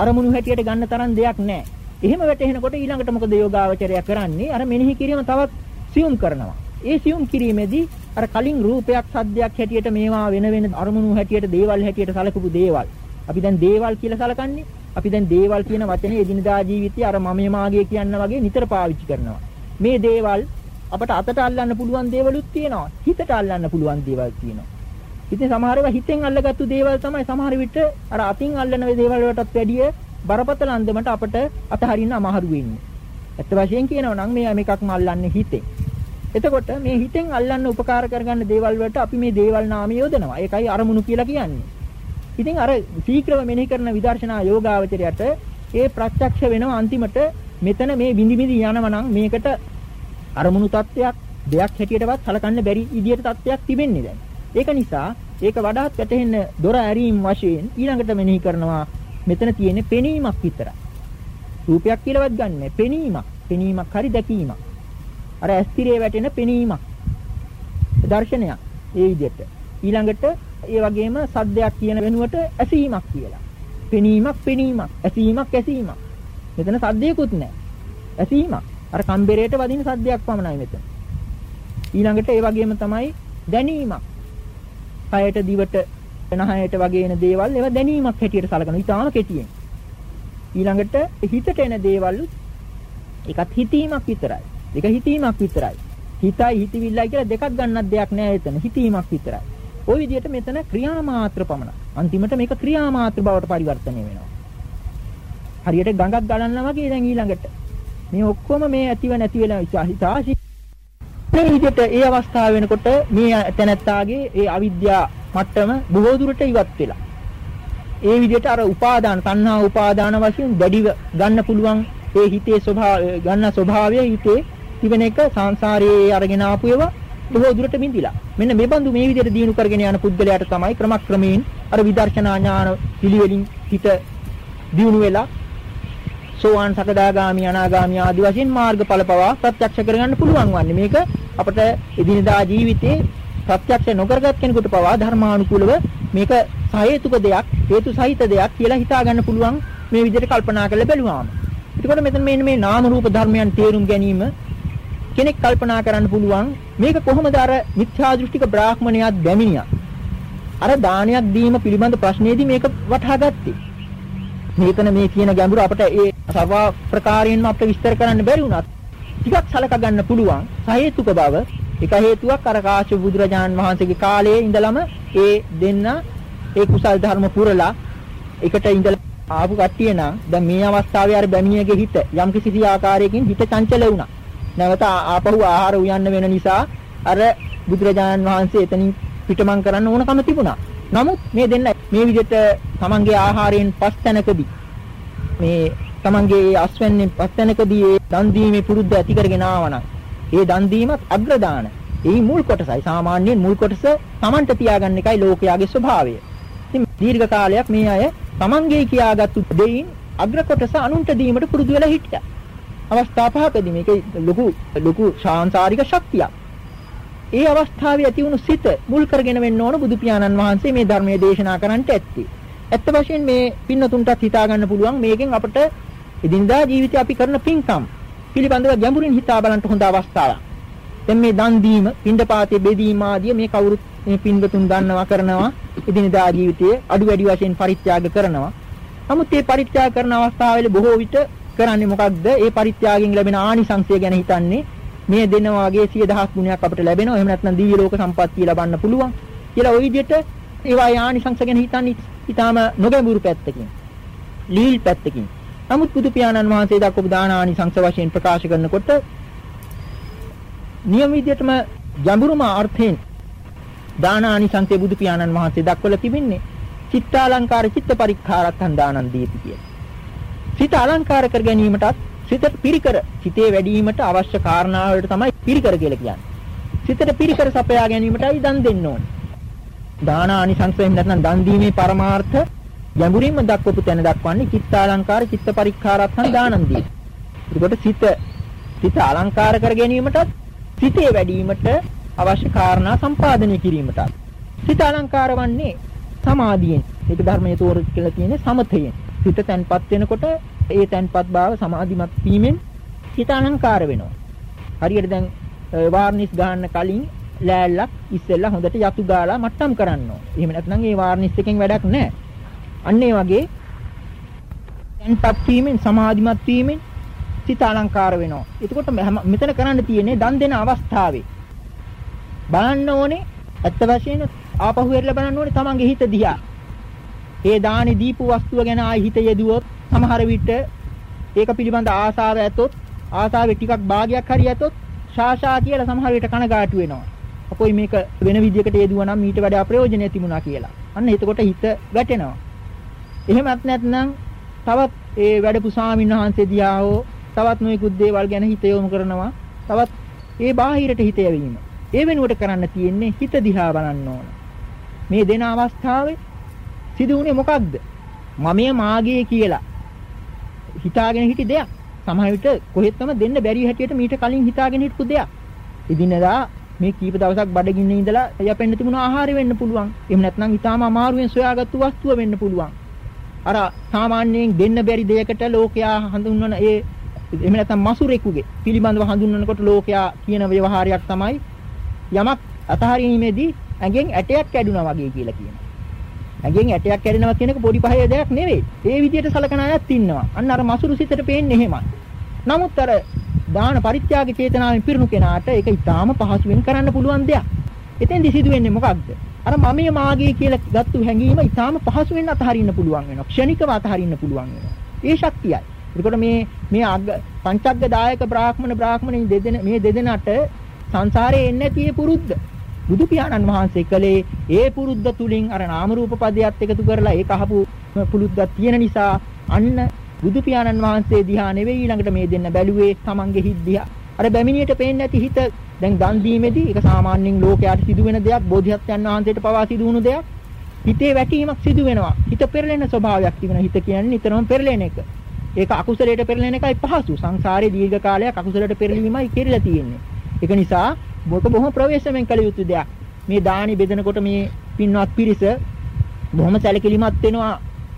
අරමුණු හැටියට ගන්න තරම් දෙයක් නැහැ. එහෙම වැටෙනකොට ඊළඟට මොකද යෝගාවචරය කරන්නේ? අර මෙනෙහි කිරීම තවත් සියුම් කරනවා. ඒ සියුම් කිරීමේදී අර කලින් රූපයක් සද්දයක් හැටියට මේවා වෙන වෙන අරමුණු හැටියට දේවල් හැටියට සලකපු දේවල්. අපි දැන් දේවල් කියලා සලකන්නේ. අපි දැන් දේවල් කියන වචනේ එදිනදා ජීවිතයේ අර මමයේ මාගේ කියන්න වගේ නිතර පාවිච්චි කරනවා. මේ දේවල් අපට අතට අල්ලන්න පුළුවන් දේවලුත් තියෙනවා. හිතට අල්ලන්න පුළුවන් දේවල් තියෙනවා. ඉතින් සමහර ඒවා හිතෙන් අල්ලගත්තු දේවල් තමයි සමහර විට අර අතින් අල්ලන දේවල් වලටත් වැඩිය බරපතල අන්දමට අපට අතහරින්න අමාරු වෙන්නේ. ඇත්ත වශයෙන් කියනවා නම් මේ මේකක්ම අල්ලන්නේ හිතෙන්. එතකොට මේ හිතෙන් අල්ලන්න උපකාර කරගන්න දේවල් වලට අපි මේ දේවල් නාම යොදනවා. ඒකයි අරමුණු කියලා කියන්නේ. ඉතින් අර ශීක්‍රව මෙනෙහි කරන විදර්ශනා යෝගාවචරයට ඒ ප්‍රත්‍යක්ෂ වෙනවා අන්තිමට මෙතන මේ බිඳි බිඳි යනවා නම් මේකට අරමුණු තත්ත්වයක් දෙයක් හැටියටවත් කලකන්න බැරි විදියට තත්ත්වයක් තිබෙන්නේ දැන්. ඒක නිසා ඒක වඩාත් වැටහෙන්න දොර ඇරීම් වශයෙන් ඊළඟට මෙනෙහි කරනවා මෙතන තියෙන්නේ පෙනීමක් විතරයි. රූපයක් කියලාවත් ගන්නෑ පෙනීමක්. පෙනීමක් හරි දැකීමක්. අර ඇස්තිරේ වැටෙන පෙනීමක්. දර්ශනයක් ඒ විදිහට. ඊළඟට ඒ වගේම සද්දයක් කියන වෙනුවට ඇසීමක් කියලා. පෙනීමක් පෙනීමක්, ඇසීමක් ඇසීමක්. මෙතන සද්දයකුත් නැහැ. ඇසීමක්. අර කම්බරේට වදින සද්දයක් පමණයි මෙතන. ඊළඟට ඒ වගේම තමයි දැනීමක්. කයට දිවට නහයට වගේ එන දේවල් ඒවා දැනීමක් හැටියට සලකනවා. ඊටාම කෙටියෙන්. ඊළඟට හිතට එන දේවල් ඒකත් හිතීමක් විතරයි. ඒක හිතීමක් විතරයි. හිතයි හිතවිල්ලයි කියලා දෙකක් ගන්නක් දෙයක් නෑ එතන. හිතීමක් විතරයි. ওই විදිහට මෙතන ක්‍රියාමාත්‍ර පමණයි. අන්තිමට මේක ක්‍රියාමාත්‍ර බවට පරිවර්තනය වෙනවා. හරියට ගඟක් ගලනවා වගේ දැන් ඊළඟට මේ ඔක්කොම මේ ඇතිව නැති වෙලා හිතාසි මේ විදිහට ඒ අවස්ථාව වෙනකොට මේ තැනැත්තාගේ ඒ අවිද්‍යා මට්ටම බොහෝ දුරට ඉවත් වෙලා. ඒ විදිහට අර උපාදාන තණ්හා උපාදාන වශයෙන් දැඩිව ගන්න පුළුවන් ඒ හිතේ ස්වභාවය ගන්න ස්වභාවය හිතේ තිබෙන එක සංසාරයේ අරගෙන ආපු ඒවා බොහෝ දුරට බිඳිලා. මෙන්න මේ බඳු මේ විදිහට දිනු කරගෙන යන පුද්ගලයාට තමයි ක්‍රමක්‍රමයෙන් අර විදර්ශනා ඥාන පිළිවෙලින් හිත දිනු වෙලා සෝවාන් සකදාගාමි අනාගාමි ආදි වශයෙන් මාර්ගඵල පවා ප්‍රත්‍යක්ෂ කරගන්න පුළුවන් වන්නේ මේක අපට එදිනදා ජීවිතේ ප්‍රත්‍යක්ෂ නොකරගත් කෙනෙකුට පවා ධර්මානුකූලව මේක සහේතුක දෙයක් හේතු සහිත දෙයක් කියලා හිතා ගන්න පුළුවන් මේ විදිහට කල්පනා කරලා බැලුවාම. එතකොට මෙතන මේ මේ නාම රූප ධර්මයන් තේරුම් ගැනීම කෙනෙක් කල්පනා කරන්න පුළුවන් මේක කොහොමද අර මිත්‍යා දෘෂ්ටික බ්‍රාහ්මණයාත් බැමිණියා අර දානයක් දීම පිළිබඳ ප්‍රශ්නේදී මේක වටහා ගත්තේ මේතන මේ කියන ගැඹුර අපිට ඒ සර්ව ප්‍රකාරයෙන්ම අපිට විස්තර කරන්න බැරි වුණත් ටිකක් සලක ගන්න පුළුවන් සහේතුක බව එක හේතුවක් අර කාශ්‍යප බුදුරජාන් වහන්සේගේ කාලයේ ඉඳලම ඒ දෙන්න ඒ කුසල් ධර්ම පුරලා එකට ඉඳලා ආපු කට්ටිය නම් දැන් මේ අවස්ථාවේ අර බැමිණියගේ හිත යම් කිසි ආකාරයකින් හිත චංචල වුණා. නැවත ආපහු ආහාර උයන්න වෙන නිසා අර බුදුරජාණන් වහන්සේ එතනින් පිටමන් කරන්න ඕනකම තිබුණා. නමුත් මේ දෙන්න මේ විදිහට තමන්ගේ ආහාරයෙන් පස් තැනකදී මේ තමන්ගේ අස්වැන්නේ පස් තැනකදී ඒ දන් දීමේ පුරුද්ද ඇති කරගෙන ආවනම් ඒ දන් දීමත් අග්‍රදාන. ඒ මුල් කොටසයි. සාමාන්‍යයෙන් මුල් කොටස තමන්ට තියාගන්න එකයි ලෝකයාගේ ස්වභාවය. ඉතින් දීර්ඝ කාලයක් මේ අය තමන්ගේ කියාගත්තු දෙයින් අග්‍ර කොටස අනුන්ට දීමට පුරුදු වෙලා හිටියා. අවස්ථා පහකදී මේක ලොකු ලොකු ශාන්සාරික ශක්තියක්. ඒ අවස්ථාවේ ඇති වුණු සිත මුල් කරගෙන වෙන්න ඕන බුදු පියාණන් වහන්සේ මේ ධර්මයේ දේශනා කරන්නට ඇත්තේ. ඇත්ත වශයෙන් මේ පින්නතුන්ටත් හිතා ගන්න පුළුවන් මේකෙන් අපට එදිනදා ජීවිතේ අපි කරන පින්කම් පිළිබඳව ගැඹුරින් හිතා බලන්න හොඳ අවස්ථාවක්. දැන් මේ දන් දීම, පින්ඩපාතේ බෙදීම ආදී මේ කවුරුත් මේ පින්වතුන් දන්නවා කරනවා එදිනදා ජීවිතයේ අඩු වැඩි වශයෙන් පරිත්‍යාග කරනවා. නමුත් මේ පරිත්‍යාග කරන අවස්ථාවල බොහෝ විට කරන්නේ මොකක්ද? ඒ පරිත්‍යාගයෙන් ලැබෙන ආනිසංසය ගැන හිතන්නේ මේ දෙනවා වගේ 10000 ගුණයක් අපිට ලැබෙනවා. එහෙම නැත්නම් දිව්‍ය ලෝක සම්පත්තිය ලබන්න පුළුවන් කියලා ওই විදිහට ඒවා ආනිසංස ගැන හිතන්නේ ඊටාම නොගැඹුරු පැත්තකින්. ලීල් පැත්තකින්. නමුත් බුදු පියාණන් වහන්සේ දක්වපු දාන ආනිසංස වශයෙන් ප්‍රකාශ කරනකොට නියම විදිහටම ගැඹුරුම අර්ථයෙන් දාන ආනිසංසයේ බුදු පියාණන් වහන්සේ දක්වලා තිබෙන්නේ චිත්තාලංකාර චිත්ත පරික්ඛාරත්තන් දානන් දීති කියලා. සිත අලංකාර කර ගැනීමටත් සිතට පිරිකර සිතේ වැඩිවීමට අවශ්‍ය කාරණාවලට තමයි පිරිකර කියලා කියන්නේ. සිතට පිරිකර සපයා ගැනීමටයි දන් දෙන්න ඕනේ. දාන ආනිසංසයෙන් නැත්නම් දන් දීමේ පරමාර්ථ ගැඹුරින්ම දක්වපු තැන දක්වන්නේ චිත්තාලංකාර චිත්ත පරික්ඛාරත්තන් දානන් දී. ඒකට සිත සිත අලංකාර කර ගැනීමටත් සිතේ වැඩිවීමට අවශ්‍ය කාරණා සම්පාදනය කිරීමටත් සිත අලංකාර වන්නේ සමාධියෙන්. ඒක ධර්මයේ තෝර කියලා තියෙන්නේ සමතයෙන්. සිත තැන්පත් වෙනකොට ඒ තැන්පත් භාව සමාධිමත් වීමෙන් සිත අලංකාර වෙනවා. හරියට දැන් වාර්නිස් ගන්න කලින් ලෑල්ලක් ඉස්සෙල්ලා හොඳට යතු ගාලා මට්ටම් කරන්න ඕන. එහෙම නැත්නම් ඒ වාර්නිස් එකෙන් වැඩක් නැහැ. අන්න ඒ වගේ තැන්පත් වීමෙන් සමාධිමත් වීමෙන් සිත අලංකාර වෙනවා. එතකොට මෙතන කරන්න තියෙන්නේ දන් දෙන අවස්ථාවේ බලන්න ඕනේ ඇත්ත වශයෙන්ම ආපහු වෙරලා බලන්න ඕනේ තමන්ගේ හිත දිහා. ඒ දානි දීපු වස්තුව ගැන ආයි හිත යෙදුවොත් සමහර විට ඒක පිළිබඳ ආසාව ඇතොත් ආසාවේ ටිකක් භාගයක් හරි ඇතොත් ශාෂා කියලා සමහර විට කනගාටු වෙනවා. අපොයි මේක වෙන විදියකට යෙදුවා නම් ඊට වඩා ප්‍රයෝජනෙ තිබුණා කියලා. අන්න එතකොට හිත වැටෙනවා. එහෙමත් නැත්නම් තවත් ඒ වැඩපු ස්වාමීන් වහන්සේ දිහා හෝ තවත් නොයෙකුත් දේවල් ගැන හිත යොමු කරනවා. තවත් ඒ බාහිරට හිත යැවීම. ඒ වෙනුවට කරන්න තියෙන්නේ හිත දිහා බලන්න ඕන. මේ දෙන අවස්ථාවේ සිදුුනේ මොකක්ද? මමයේ මාගේ කියලා හිතාගෙන හිටි දෙයක්. සමහර විට කොහෙත්ම දෙන්න බැරි හැටියට මීට කලින් හිතාගෙන හිටපු දෙයක්. ඉදිනදා මේ කීප දවසක් බඩගින්න ඉඳලා යැපෙන්න තිබුණ ආහාරය වෙන්න පුළුවන්. එහෙම නැත්නම් ඊටාම අමාරුවෙන් සොයාගත්තු වස්තුව වෙන්න පුළුවන්. අර සාමාන්‍යයෙන් දෙන්න බැරි දෙයකට ලෝකයා හඳුන්වන ඒ එහෙම නැත්නම් මසුරෙකුගේ පිළිබඳව හඳුන්වනකොට ලෝකයා කියන ව්‍යවහාරයක් තමයි යමක් අතහරීමේදී ඇඟෙන් ඇටයක් කැඩුනා වගේ කියලා කියනවා. ඇඟෙන් ඇටයක් කැඩෙනවා කියන එක පොඩි පහේ දෙයක් නෙවෙයි. ඒ විදිහට සලකන අයත් ඉන්නවා. අන්න අර මසුරු සිතට පේන්නේ එහෙමයි. නමුත් අර දාන පරිත්‍යාග චේතනාවෙන් පිරුණු කෙනාට ඒක ඊටාම පහසුවෙන් කරන්න පුළුවන් දෙයක්. එතෙන්දි සිදු වෙන්නේ මොකක්ද? අර මමයේ මාගේ කියලා ගත්තු හැඟීම ඊටාම පහසුවෙන් අතහරින්න පුළුවන් වෙනවා. ක්ෂණිකව අතහරින්න පුළුවන් වෙනවා. ඒ ශක්තියයි. එතකොට මේ මේ පංචග්ග දායක බ්‍රාහ්මණ බ්‍රාහ්මණින් දෙදෙන මේ දෙදෙනාට සංසාරේ එන්නේ නැති පුරුද්ද. බුදු පියාණන් වහන්සේ කලේ ඒ පුරුද්ද තුලින් අර නාම රූප පදයට එකතු කරලා ඒක අහපු පුරුද්දක් තියෙන නිසා අන්න බුදු පියාණන් වහන්සේ දිහා නෙවෙයි ඊළඟට මේ දෙන්න බැලුවේ තමන්ගේ හිත් දිහා. අර බැමිණියට පේන්නේ නැති හිත දැන් දන් දීමේදී ඒක සාමාන්‍යයෙන් ලෝකයට සිදුවෙන දෙයක් බෝධිසත්වයන් වහන්සේට පවා සිදු වුණු දෙයක්. හිතේ වැටීමක් සිදු වෙනවා. හිත පෙරලෙන ස්වභාවයක් තිබෙනවා. හිත කියන්නේ නිතරම පෙරලෙන එක. ඒක අකුසලයට පෙරලෙන එකයි පහසු. සංසාරේ දීර්ඝ කාලයක් අකුසලයට පෙරලීමයි කෙරලා තියෙන්නේ. ඒක නිසා මොක බොහොම ප්‍රවේශමෙන් කළ යුතු දෙයක්. මේ දානි බෙදනකොට මේ පින්වත් පිරිස බොහොම සැලකිලිමත් වෙනවා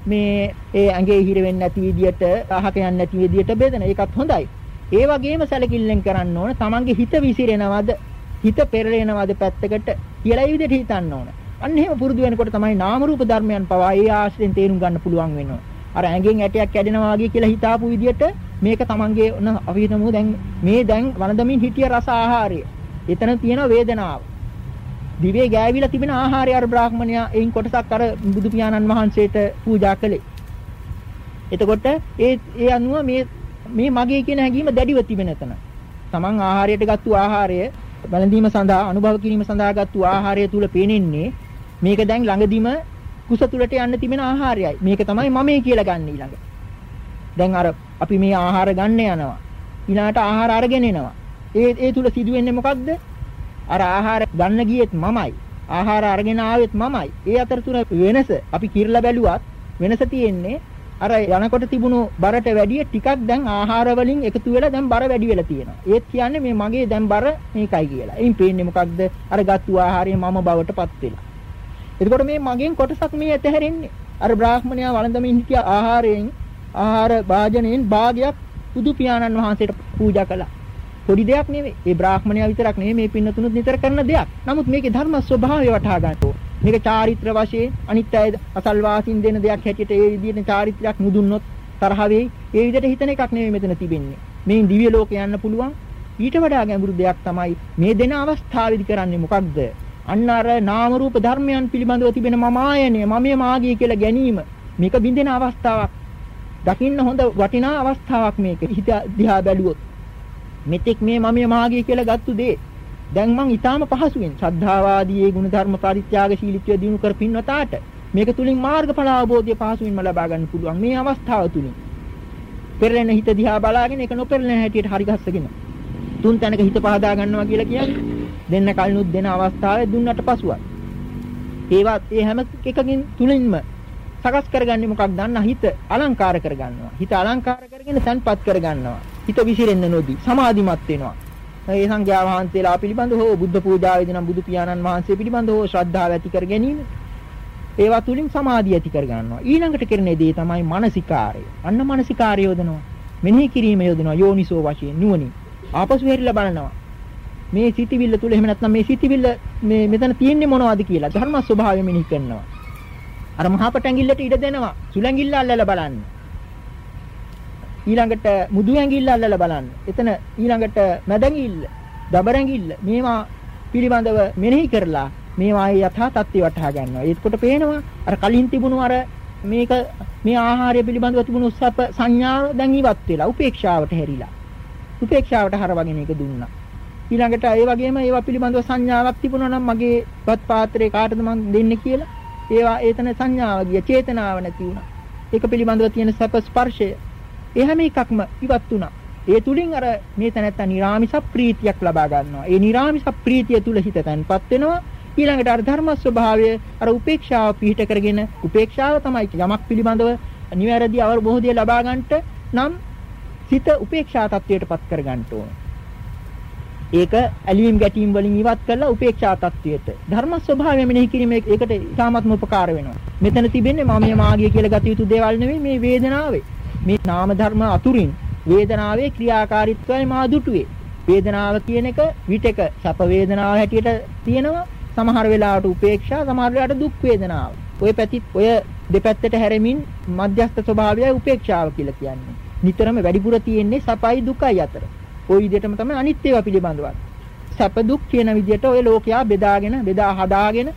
මේ ඒ ඇඟේ හිර වෙන්නේ නැති විදියට අහක යන්නේ නැති විදියට බෙදන. ඒකත් හොඳයි. ඒ වගේම සැලකිල්ලෙන් කරන්න ඕන. තමන්ගේ හිත විසිරෙනවද? හිත පෙරලෙනවද පැත්තකට කියලා ඒ විදිහට හිතන්න ඕන. අන්න එහෙම පුරුදු වෙනකොට තමයි නාම රූප ධර්මයන් පවා ඒ ආශ්‍රයෙන් තේරුම් ගන්න පුළුවන් වෙනවා. අර ඇඟෙන් ඇටයක් කැඩෙනවා වගේ කියලා හිතාපු විදියට මේක තමන්ගේ අපි හිතමු දැන් මේ දැන් වළඳමින් හිටිය රස ආහාරය. එතන තියෙන වේදනාව. දිවේ ගෑවිලා තිබෙන ආහාරය අර බ්‍රාහ්මණයා එයින් කොටසක් අර බුදු පියාණන් වහන්සේට පූජා කළේ. එතකොට ඒ ඒ අනුව මේ මේ මගේ කියන හැඟීම දැඩිව තිබෙන තැන. Taman ආහාරයට ගත්තු ආහාරය බලඳීම සඳහා අනුභව කිරීම සඳහා ගත්තු ආහාරය තුල පේනෙන්නේ මේක දැන් ළඟදිම කුස තුලට යන්න තිබෙන ආහාරයයි. මේක තමයි මමේ කියලා ගන්න ඊළඟ. දැන් අර අපි මේ ආහාර ගන්න යනවා. ඊළාට ආහාර අරගෙන එනවා. ඒ ඒ තුල සිදුවෙන්නේ මොකද්ද? අර ආහාර ගන්න ගියෙත් මමයි. ආහාර අරගෙන ආවෙත් මමයි. ඒ අතරතුර වෙනස අපි කිරලා බැලුවත් වෙනස තියෙන්නේ අර යනකොට තිබුණු බරට වැඩිය ටිකක් දැන් ආහාර වලින් එකතු වෙලා දැන් බර වැඩි වෙලා තියෙනවා. ඒත් කියන්නේ මේ මගේ දැන් බර මේකයි කියලා. එයින් පේන්නේ මොකක්ද? අර ගත්තු ආහාරය මම බවටපත් වෙලා. එතකොට මේ මගෙන් කොටසක් මේ ඇතහැරෙන්නේ. අර බ්‍රාහ්මණයා වළඳමින් හිටිය ආහාරයෙන් ආහාර වාජනයෙන් භාගයක් බුදු පියාණන් වහන්සේට පූජා කළා. පොඩි දෙයක් නෙවෙයි. ඒ බ්‍රාහ්මණයා විතරක් නෙවෙයි මේ පින්නතුනුත් නිතර කරන දෙයක්. නමුත් මේකේ ධර්ම ස්වභාවය වටහා ගන්න ඕන. මේක චාරිත්‍ර වශයෙන් අනිත් අය අසල්වාසීන් දෙන දෙයක් හැටියට ඒ විදිහට චාරිත්‍රයක් නුදුන්නොත් තරහ වෙයි. ඒ විදිහට හිතන එකක් නෙවෙයි මෙතන තිබෙන්නේ. මේ දිව්‍ය ලෝකේ යන්න පුළුවන්. ඊට වඩා ගැඹුරු දෙයක් තමයි මේ දෙන අවස්ථාවේදී කරන්නේ මොකක්ද? අන්න අර නාම රූප ධර්මයන් පිළිබඳව තිබෙන මම ආයනය මම මාගේ කියලා ගැනීම මේක බින්දෙන අවස්ථාවක්. දකින්න හොඳ වටිනා අවස්ථාවක් මේක. හිත දිහා බැලුවොත් මෙතෙක් මේ මම මාගේ කියලා ගත්තු දේ දැන් මං ඊටාම පහසුවෙන් ශ්‍රද්ධාවාදී ඒ ගුණධර්ම පරිත්‍යාගශීලීත්වය දිනු කර පින්වතාට මේක තුලින් මාර්ගඵල අවබෝධය පහසුවෙන්ම ලබා ගන්න පුළුවන්. මේ අවස්ථාව තුලින්. පෙරලෙන හිත දිහා බලාගෙන ඒක නොපෙරලෙන හැටියට හරි ගස්සගෙන. තුන් තැනක හිත පහදා ගන්නවා කියලා කියන්නේ දෙන්න කලිනුත් දෙන අවස්ථාවේ දුන්නට පසුවත්. ඒවත් ඒ හැම එකකින් තුලින්ම සකස් කරගන්නේ මොකක්ද? දන්න හිත අලංකාර කරගන්නවා. හිත අලංකාර කරගෙන තන්පත් කරගන්නවා. හිත විසිරෙන්න නොදී සමාධිමත් වෙනවා. ඒ සංඝයා වහන්සේලා පිළිබඳ හෝ බුද්ධ පූජාවේදී නම් බුදු පියාණන් වහන්සේ පිළිබඳ හෝ ශ්‍රද්ධාව ඇති කර ගැනීම ඒවා තුලින් සමාධිය ඇති කර ගන්නවා. ඊළඟට කරන දේ තමයි මානසිකාරය. අන්න මානසිකාරය යොදනවා. මෙනෙහි කිරීම යොදනවා යෝනිසෝ වශයෙන් නුවණින්. ආපසු හැරිලා බලනවා. මේ සිටිවිල්ල තුල එහෙම නැත්නම් මේ සිටිවිල්ල මේ මෙතන තියෙන්නේ මොනවද කියලා ධර්ම ස්වභාවය මෙනෙහි කරනවා. අර මහපට ඇඟිල්ලට ඉඩ දෙනවා. සුලැඟිල්ල අල්ලලා බලන්න. ඊළඟට මුදු ඇඟිල්ල අල්ලලා බලන්න. එතන ඊළඟට මැද ඇඟිල්ල, දබර ඇඟිල්ල මේවා පිළිබඳව මෙනෙහි කරලා මේවායේ යථා තත්ත්වය වටහා ගන්නවා. ඒකට පේනවා අර කලින් තිබුණු අර මේක මේ ආහාරය පිළිබඳව තිබුණු සැප සංඥාව දැන් ඉවත් වෙලා උපේක්ෂාවට හැරිලා. උපේක්ෂාවට හරවගෙන ඒක දුන්නා. ඊළඟට ඒ වගේම ඒවා පිළිබඳව සංඥාවක් තිබුණා නම් මගේ වත් පාත්‍රේ කාටද මම දෙන්නේ කියලා ඒවා ඒතන සංඥාව ගිය චේතනාව නැති වුණා. ඒක පිළිබඳව තියෙන සැප ස්පර්ශය ඒ හැම එකක්ම ඉවත් වුණා. ඒ තුලින් අර මේ තැනත්තා නිර්ාමිස ප්‍රීතියක් ලබා ගන්නවා. ඒ නිර්ාමිස ප්‍රීතිය තුල හිත තැන්පත් වෙනවා. ඊළඟට අර ධර්ම ස්වභාවය අර උපේක්ෂාව පිහිට කරගෙන උපේක්ෂාව තමයි යමක් පිළිබඳව නිවැරදි අවබෝධය ලබා ගන්නට නම් සිත උපේක්ෂා තත්වයටපත් කර ගන්න ඕන. ඒක ඇලීම් ගැටීම් වලින් ඉවත් කරලා උපේක්ෂා තත්වයට ධර්ම ස්වභාවය මෙනෙහි කිරීම ඒකට ඉතාමත්ම උපකාර වෙනවා. මෙතන තිබෙන්නේ මම මාගිය කියලා ගත යුතු දේවල් නෙවෙයි මේ වේදනාවේ. මේ නාම ධර්ම අතුරින් වේදනාවේ ක්‍රියාකාරීත්වය මා දුටුවේ. වේදනාව කියන එක විටක සැප වේදනාව හැටියට තියෙනවා. සමහර වෙලාවට උපේක්ෂා, සමහර වෙලාවට දුක් වේදනාව. ඔය පැති ඔය දෙපැත්තට හැරෙමින් මධ්‍යස්ථ ස්වභාවයයි උපේක්ෂාව කියලා කියන්නේ. නිතරම වැඩිපුර තියෙන්නේ සැපයි දුකයි අතර. ওই විදිහටම තමයි අනිත් ඒවා පිළිබඳවත්. සැප දුක් කියන විදිහට ඔය ලෝකයා බෙදාගෙන බෙදා හදාගෙන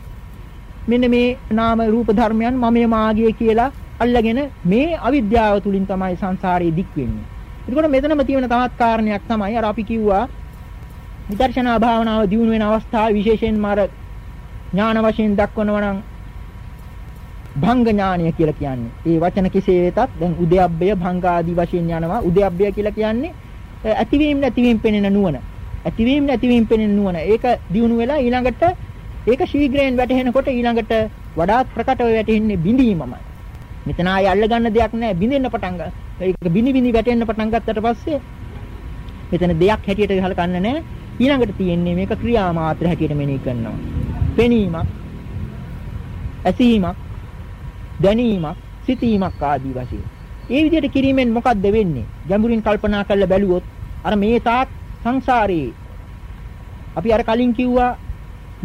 මෙන්න මේ නාම රූප ධර්මයන් මමයේ මාගේ කියලා අල්ලගෙන මේ අවිද්‍යාව තුලින් තමයි සංසාරේ දික් වෙන්නේ. එතකොට මෙතනම තියෙන තවත් කාරණයක් තමයි අර අපි කිව්වා විදර්ශනා භාවනාව දියුණු වෙන අවස්ථාවේ විශේෂයෙන්ම අර ඥාන වශයෙන් දක්වනවා නම් භංග ඥානය කියලා කියන්නේ. ඒ වචන කෙසේ වෙතත් දැන් උද්‍යප්පය භංග ආදී වශයෙන් යනවා. උද්‍යප්පය කියලා කියන්නේ ඇතිවීම නැතිවීම පෙනෙන නුවණ. ඇතිවීම නැතිවීම පෙනෙන නුවණ. ඒක දියුණු වෙලා ඊළඟට ඒක ශීඝ්‍රයෙන් වැටහෙනකොට ඊළඟට වඩාත් ප්‍රකටව වැටෙන්නේ බිඳීමමයි. මෙතන ආය අල්ල ගන්න දෙයක් නැහැ බිඳෙන්න පටන් ගන්න. ඒක බිනි බිනි වැටෙන්න පටන් ගත්තට පස්සේ මෙතන දෙයක් හැටියට ගහලා නැහැ. ඊළඟට තියෙන්නේ මේක ක්‍රියා මාත්‍ර හැටියට මෙනෙහි කරනවා. පෙනීමක්, ඇසීමක්, දැනීමක්, සිතීමක් ආදී වශයෙන්. ඒ විදිහට කිරීමෙන් මොකද්ද වෙන්නේ? ගැඹුරින් කල්පනා කරලා බැලුවොත් අර මේ තාක් සංසාරේ අපි අර කලින් කිව්වා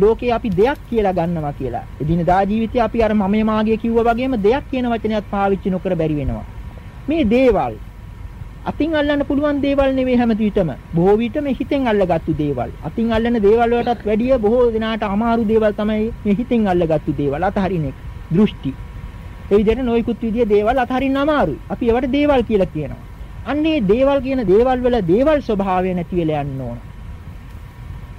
ලෝකේ අපි දෙයක් කියලා ගන්නවා කියලා. එදිනදා ජීවිතේ අපි අර මමයේ මාගේ කිව්වා වගේම දෙයක් කියන වචනයත් පාවිච්චි නොකර බැරි වෙනවා. මේ දේවල් අතින් අල්ලන්න පුළුවන් දේවල් නෙවෙයි හැම විටම. බොහෝ විට මේ හිතෙන් අල්ලගත්තු දේවල්. අතින් අල්ලන දේවල් වලටත් වැඩිය බොහෝ දිනාට අමාරු දේවල් තමයි මේ හිතෙන් අල්ලගත්තු දේවල්. අතහරින එක. දෘෂ්ටි. ඒ විදිහට නොයිකුත් විදිය දේවල් අතහරින්න අමාරුයි. අපි ඒවට දේවල් කියලා කියනවා. අන්නේ දේවල් කියන දේවල් වල දේවල් ස්වභාවය නැති වෙලා යන්න ඕන.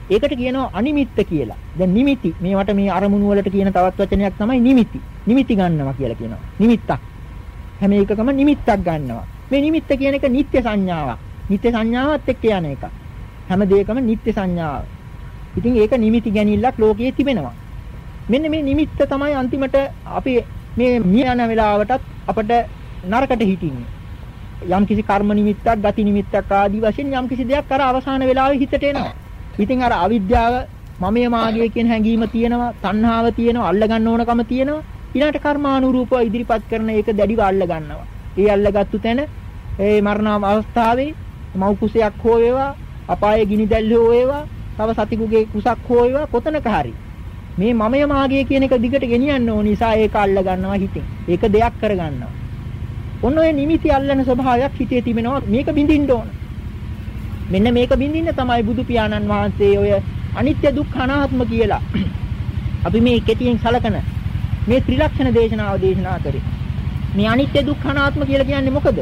ඒකට කියනවා අනිමිත්ත කියලා. දැන් නිමිති මේවට මේ අරමුණු වලට කියන තවත් වචනයක් තමයි නිමිති. නිමිති ගන්නවා කියලා කියනවා. නිමිත්තක්. හැම එකකම නිමිත්තක් ගන්නවා. මේ නිමිත්ත කියන එක නිත්‍ය සංඥාවක්. නිත්‍ය සංඥාවත් එක්ක යන එක. හැම දෙයකම නිත්‍ය සංඥාව. ඉතින් ඒක නිමිති ගැනීමක් ලෝකයේ තිබෙනවා. මෙන්න මේ නිමිත්ත තමයි අන්තිමට අපි මේ මිය යන වෙලාවටත් අපිට නරකට හිටින්නේ. යම් කිසි කර්ම නිමිත්තක්, ගති නිමිත්තක් ආදී වශයෙන් යම් කිසි දෙයක් අර අවසාන වෙලාවේ හිතට එනවා. ඉතින් අර අවිද්‍යාව මමයේ මාගේ කියන හැඟීම තියෙනවා, තණ්හාව තියෙනවා, අල්ල ගන්න ඕනකම තියෙනවා. ඊළඟට කර්මානුරූපව ඉදිරිපත් කරන එක දැඩිව අල්ල ගන්නවා. ඒ අල්ලගත්තු තැන ඒ මරණ අවස්ථාවේ මව් කුසයක් හෝ වේවා, අපායේ ගිනි දැල් හෝ වේවා, තව සතිකුගේ කුසක් හෝ වේවා කොතනක හරි මේ මමය මාගේ කියන එක දිගට ගෙනියන්න ඕන නිසා ඒක අල්ල ගන්නවා හිතින්. ඒක දෙයක් කර ගන්නවා. ඔන්න ඔය නිමිති අල්ලන ස්වභාවයක් හිතේ තිබෙනවා මේක බින්දින්න ඕන. මෙන්න මේක බින්දින්න තමයි බුදු පියාණන් වහන්සේ ඔය අනිත්‍ය දුක්ඛ අනාත්ම කියලා අපි මේ කෙටියෙන් සලකන මේ ත්‍රිලක්ෂණ දේශනාව දේශනා කරේ. මේ අනිත්‍ය දුක්ඛ අනාත්ම කියලා කියන්නේ මොකද?